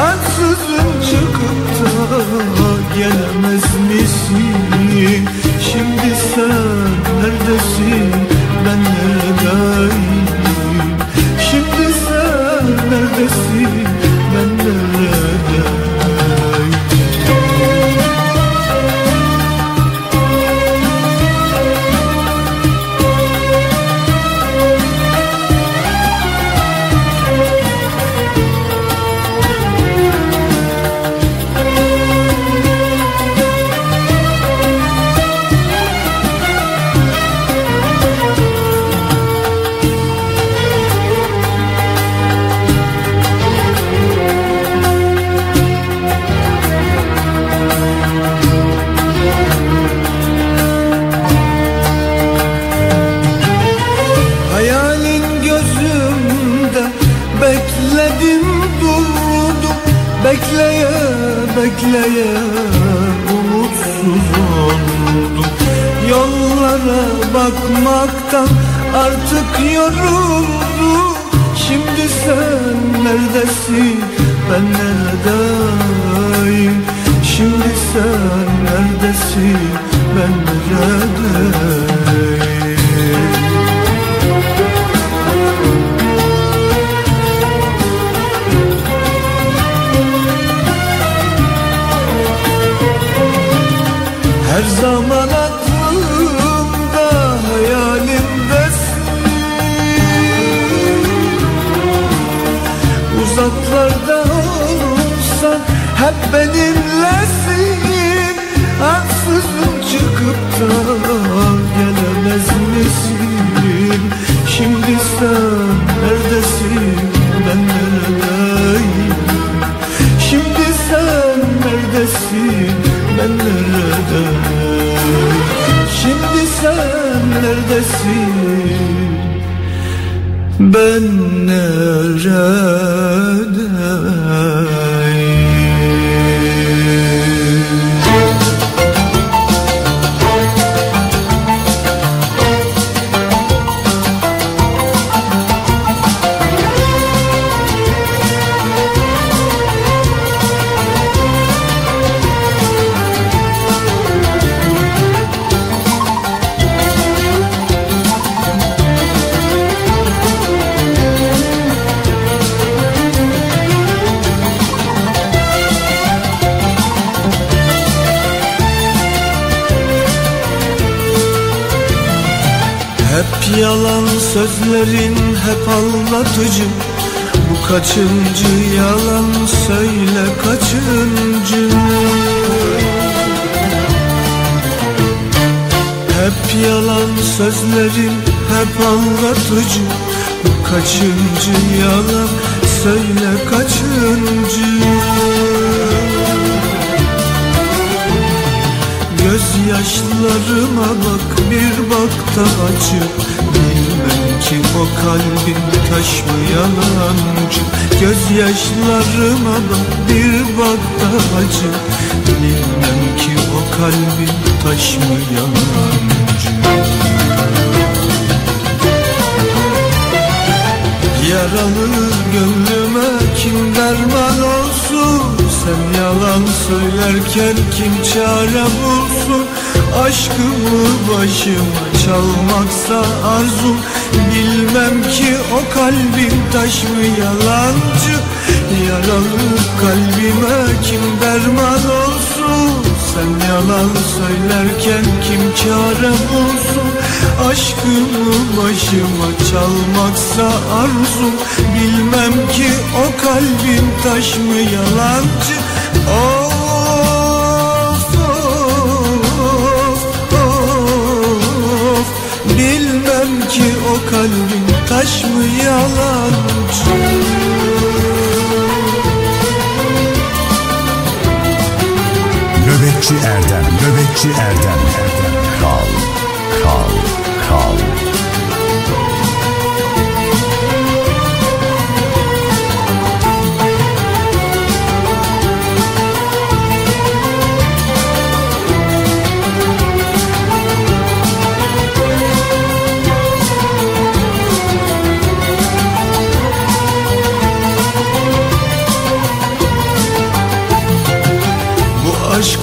Ansızın çıkıp da gelemez misin? Şimdi sen neredesin? Ben neredeyim? Şimdi sen neredesin Gözyaşlarıma bak bir bak da acı. Bilmem ki o kalbin taş mı yalancı Gözyaşlarıma bak bir bak da acı. Bilmem ki o kalbin taş mı yalancı Yaralı gönlüme kim derman olsun? Sen yalan söylerken kim çare bulsun Aşkımı başıma çalmaksa arzum Bilmem ki o kalbin taş mı yalancı. Yaralı kalbime kim derman olsun? Sen yalan söylerken kim çare bulsun? Aşkımı başıma çalmaksa arzum Bilmem ki o kalbin taş mı yalancı? Of Bilmem ki o kalbin taş mı yalancı Nöbetçi Erdem, Nöbetçi Erdem, Erdem. Kral, kral, kral.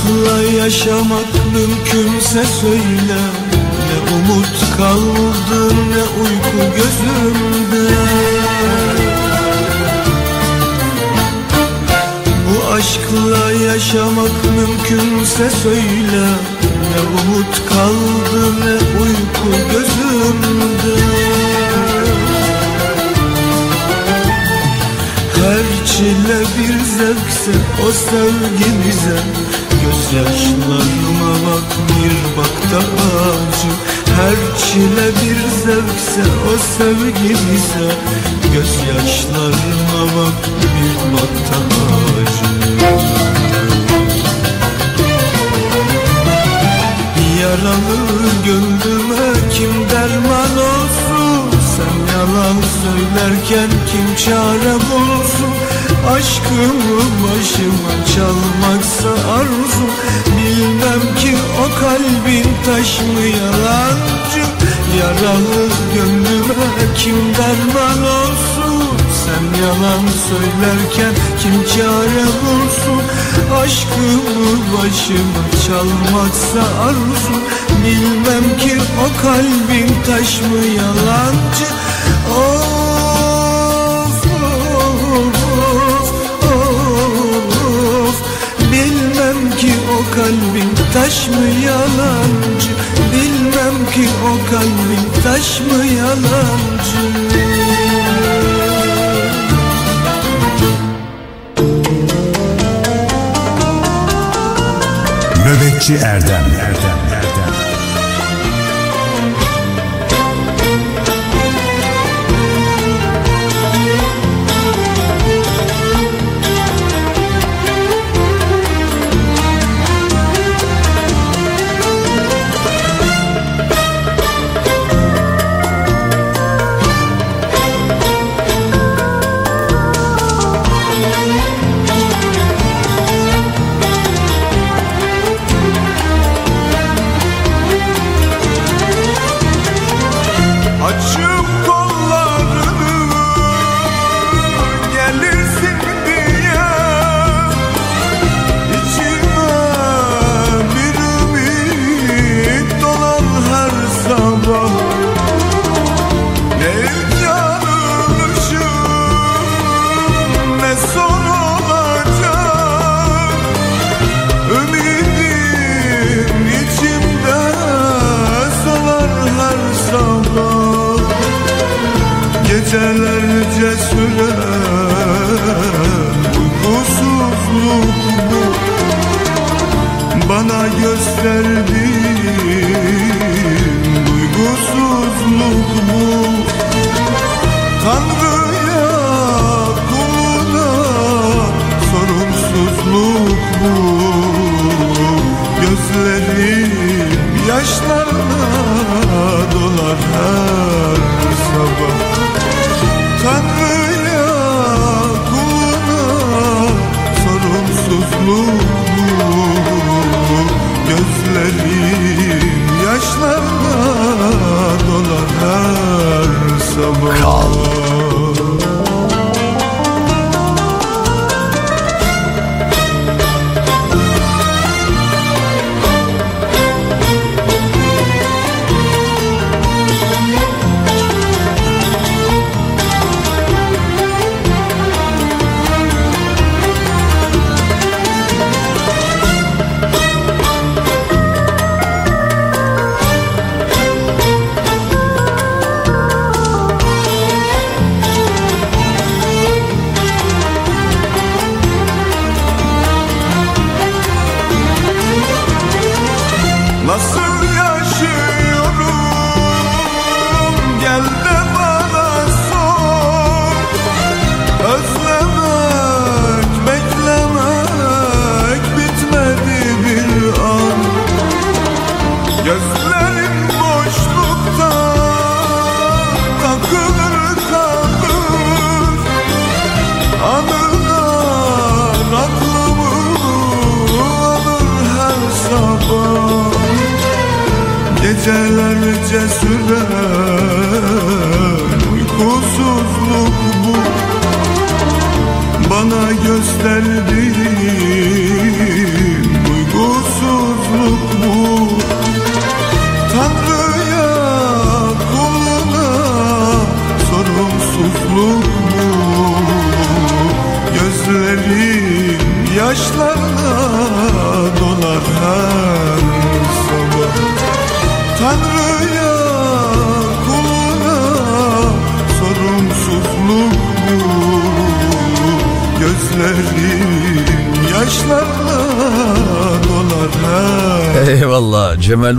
Aşkla yaşamak mümkünse söyle. Ne umut kaldı ne uyku gözümde. Bu aşkla yaşamak mümkünse söyle. Ne umut kaldı ne uyku gözümde. Her çile bir zevkse o sevgimize Gözyaşlarıma bak bir bak da acı Her çile bir zevkse o sevgimize Gözyaşlarıma bak bir bak da acı Yaralı gönlüme kim derman olsun? Sen yalan söylerken kim çare bulsun Aşkımı başıma çalmaksa arzum Bilmem ki o kalbin taş mı yalancı. Yaralı gönlüme kim derman olsun. Sen yalan söylerken kim çare bulsun? Aşkımı başıma çalmaksa arzum Bilmem ki o kalbin taş mı yalancı kalbin taş mı yalancı Bilmem ki o kalbin taş mı yalancı Nöbetçi Erdem.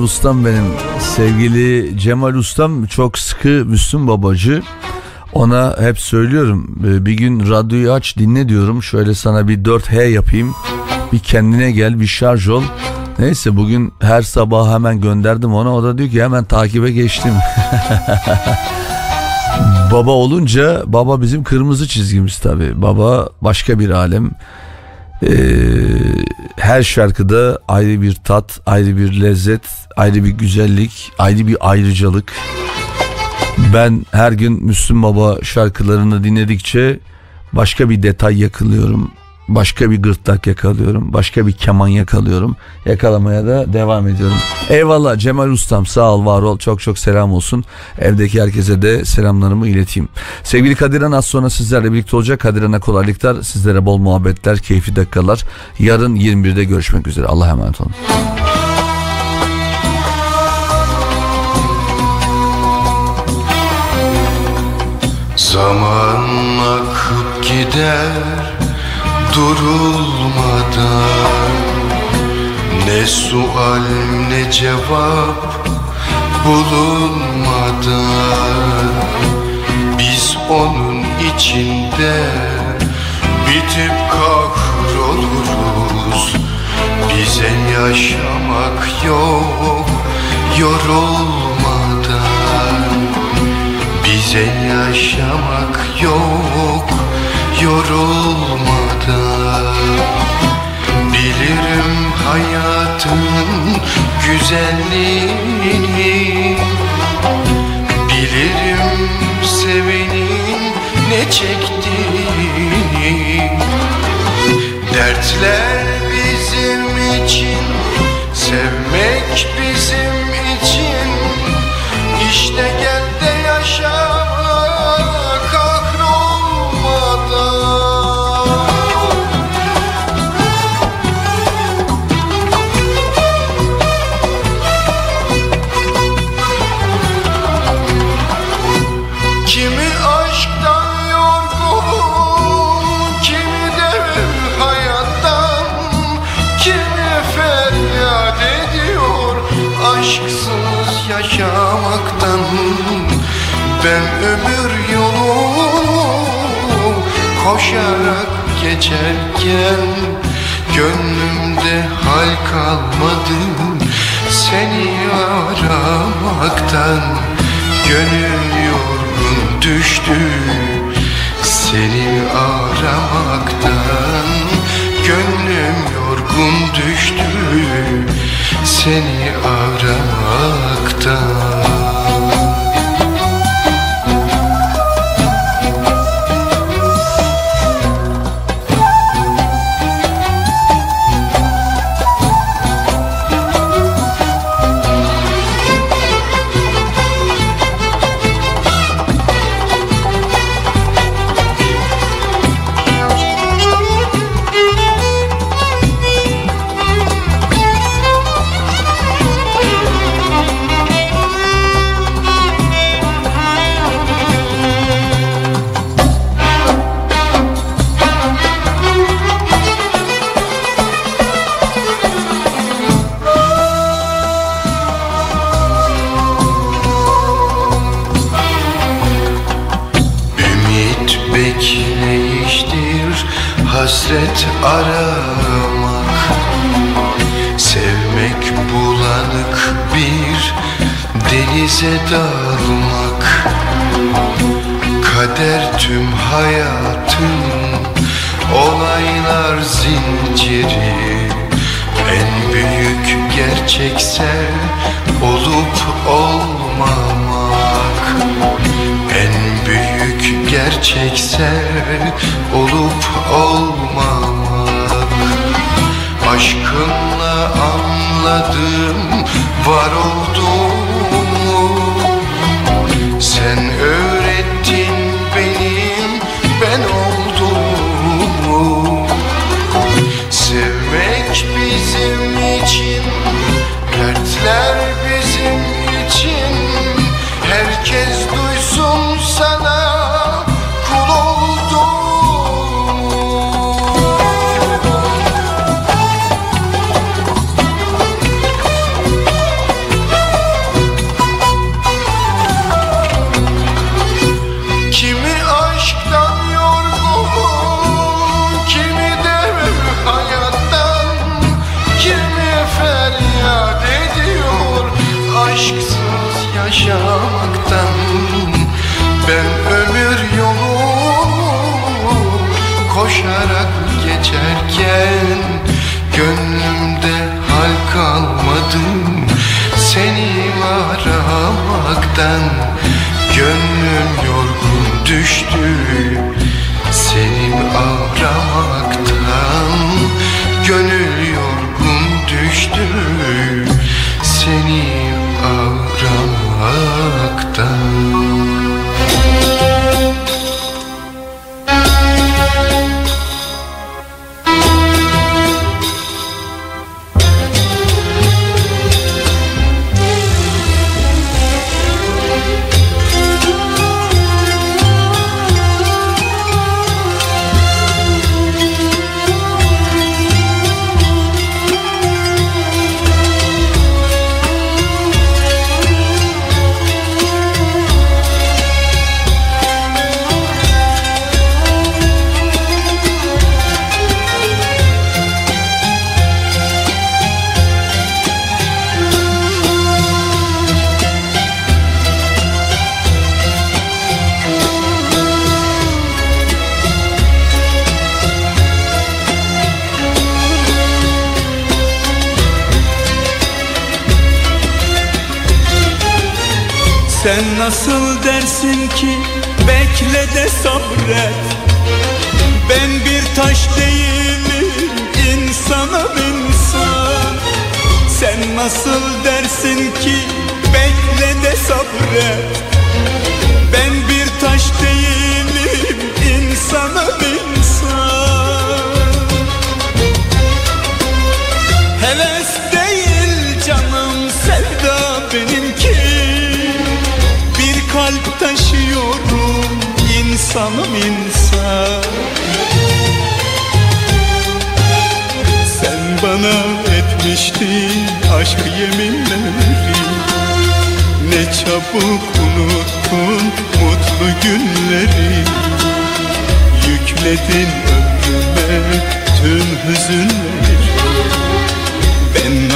Ustam benim. Sevgili Cemal Ustam çok sıkı Müslüm babacı. Ona hep söylüyorum e, bir gün radyoyu aç dinle diyorum. Şöyle sana bir 4H yapayım. Bir kendine gel bir şarj ol. Neyse bugün her sabah hemen gönderdim ona. O da diyor ki hemen takibe geçtim. (laughs) Baba olunca baba bizim kırmızı çizgimiz tabi baba başka bir alem Ee, her şarkıda ayrı bir tat, ayrı bir lezzet, ayrı bir güzellik, ayrı bir ayrıcalık. Ben her gün Müslüm Baba şarkılarını dinledikçe başka bir detay yakalıyorum. Başka bir gırtlak yakalıyorum. Başka bir keman yakalıyorum. Yakalamaya da devam ediyorum. Eyvallah Cemal Ustam sağ ol var ol. Çok çok selam olsun. Evdeki herkese de selamlarımı ileteyim. Sevgili Kadiran az sonra sizlerle birlikte olacak. Kadiran'a kolaylıklar. Sizlere bol muhabbetler, keyifli dakikalar. Yarın 21'de görüşmek üzere. Allah'a emanet olun. Zaman akıp gider durulmadan Ne sual ne cevap bulunmadan. Biz onun içinde bitip kahroluruz. Bize yaşamak yok yorulmadan. Bize yaşamak yok yorulmadan Bilirim hayatın güzelliğini. Bilirim sevenin ne çektiğini. Dertler bizim için Sevmek bizim için. İşte gel de koşarak geçerken Gönlümde hal kalmadı. Seni aramaktan Gönül yorgun düştü. Seni aramaktan Gönlüm yorgun düştü. Seni aramaktan bize dalmak Kader tüm hayatın Olaylar zinciri. En büyük gerçekse Olup olmamak. En büyük gerçekse Olup olmamak. Aşkınla anladım Var olduğum sin dertten Gönlüm yorgun düştü.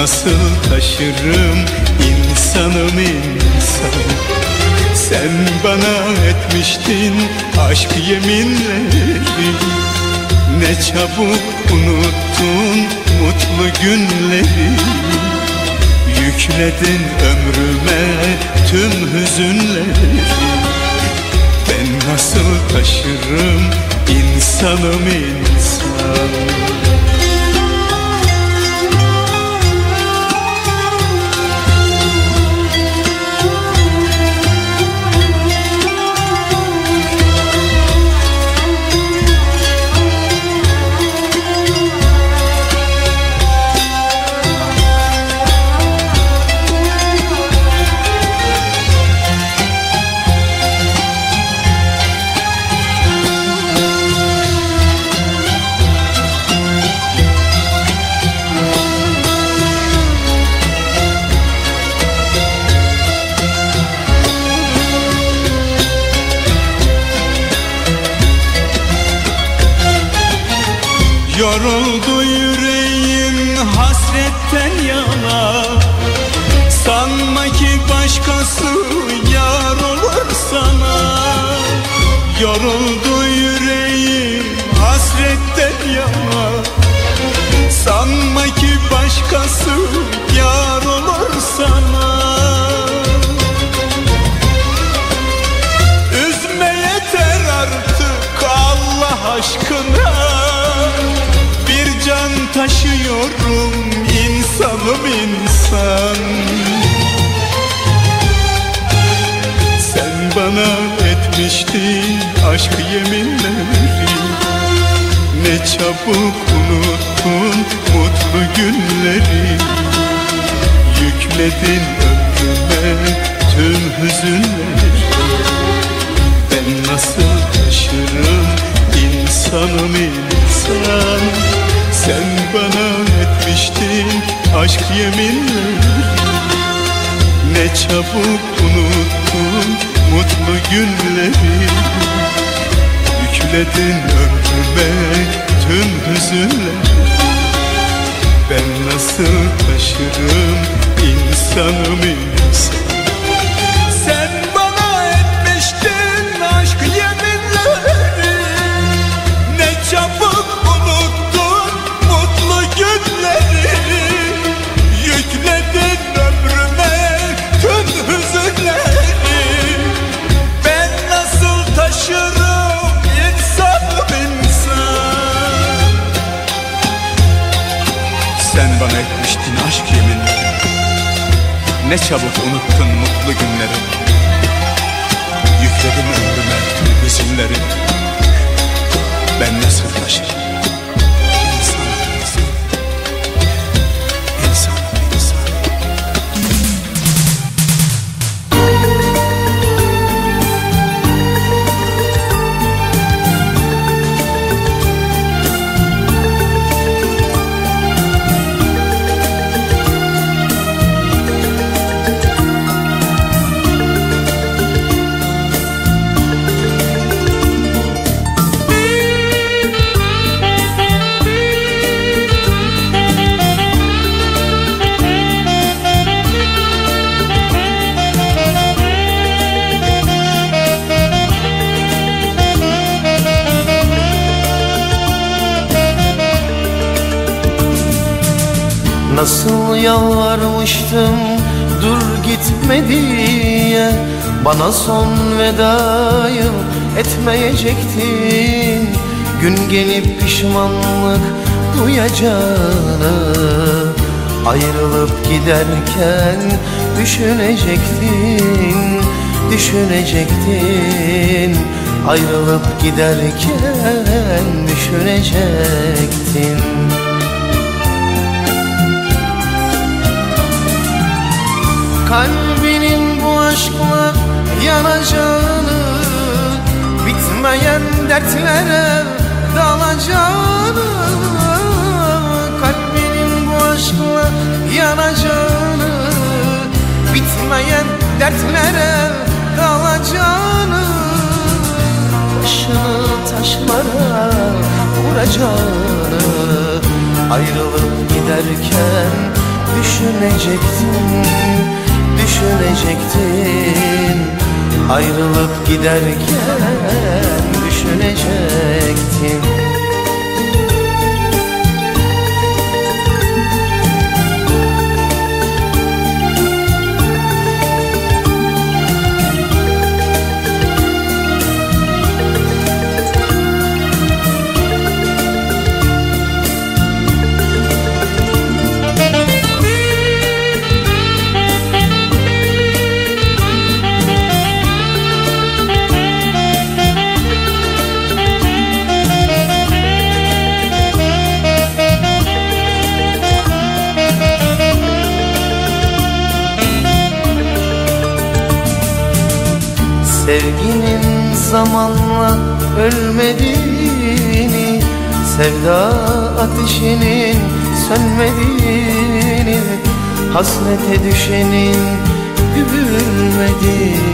Nasıl taşırım insanım insan? Sen bana etmiştin aşk yeminleri Ne çabuk unuttun mutlu günleri. Yükledin ömrüme tüm hüzünleri. Ben nasıl taşırım insanım insan başkası yar olur sana. Üzme yeter artık Allah aşkına. Bir can taşıyorum insanım insan. Sen bana etmiştin aşk yeminleri Ne çabuk unuttun mutlu günleri. Yükledin ömrüme tüm hüzünleri. Ben nasıl taşırım insanım insan? Sen bana etmiştin aşk yeminleri. Ne çabuk unuttun mutlu günleri. Yükledin ömrüme tüm hüzünleri Ben nasıl taşırım insanım Ne çabuk unuttun mutlu günleri. Yükledin ömrüme hüzünleri. Ben nasıl taşırım Nasıl yalvarmıştım dur gitme diye. Bana son vedayı etmeyecektin. Gün gelip pişmanlık duyacağını Ayrılıp giderken düşünecektin Düşünecektin. Ayrılıp giderken düşünecektin Kalbinin bu aşkla yanacağını Bitmeyen dertlere dalacağını Kalbinin bu aşkla yanacağını Bitmeyen dertlere dalacağını Başını taşlara vuracağını Ayrılıp giderken düşünecektin Düşünecektin. Ayrılıp giderken düşünecektin Sevginin zamanla ölmediğini Sevda ateşinin sönmediğini Hasrete düşenin gülmediğini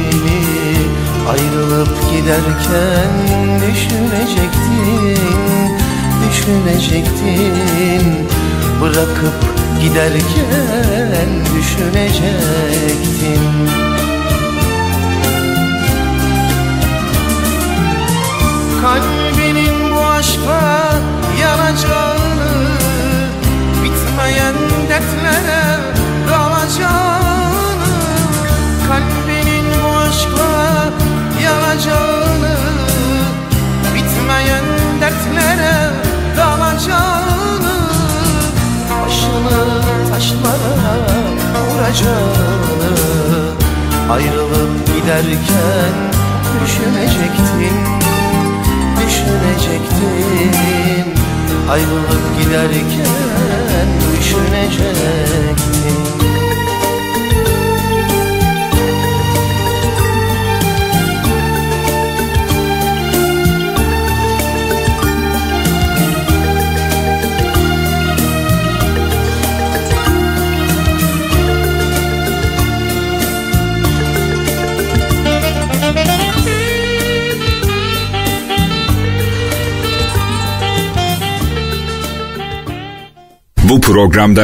Ayrılıp giderken düşünecektin Düşünecektin. Bırakıp giderken düşünecektin Kalbinin bu aşka yanacağını Bitmeyen dertlere dalacağını Kalbinin bu aşka yanacağını Bitmeyen dertlere dalacağını Başını taşlara vuracağını Ayrılıp giderken düşünecektin düşünecektin Ayrılıp giderken düşünecektin Bu programda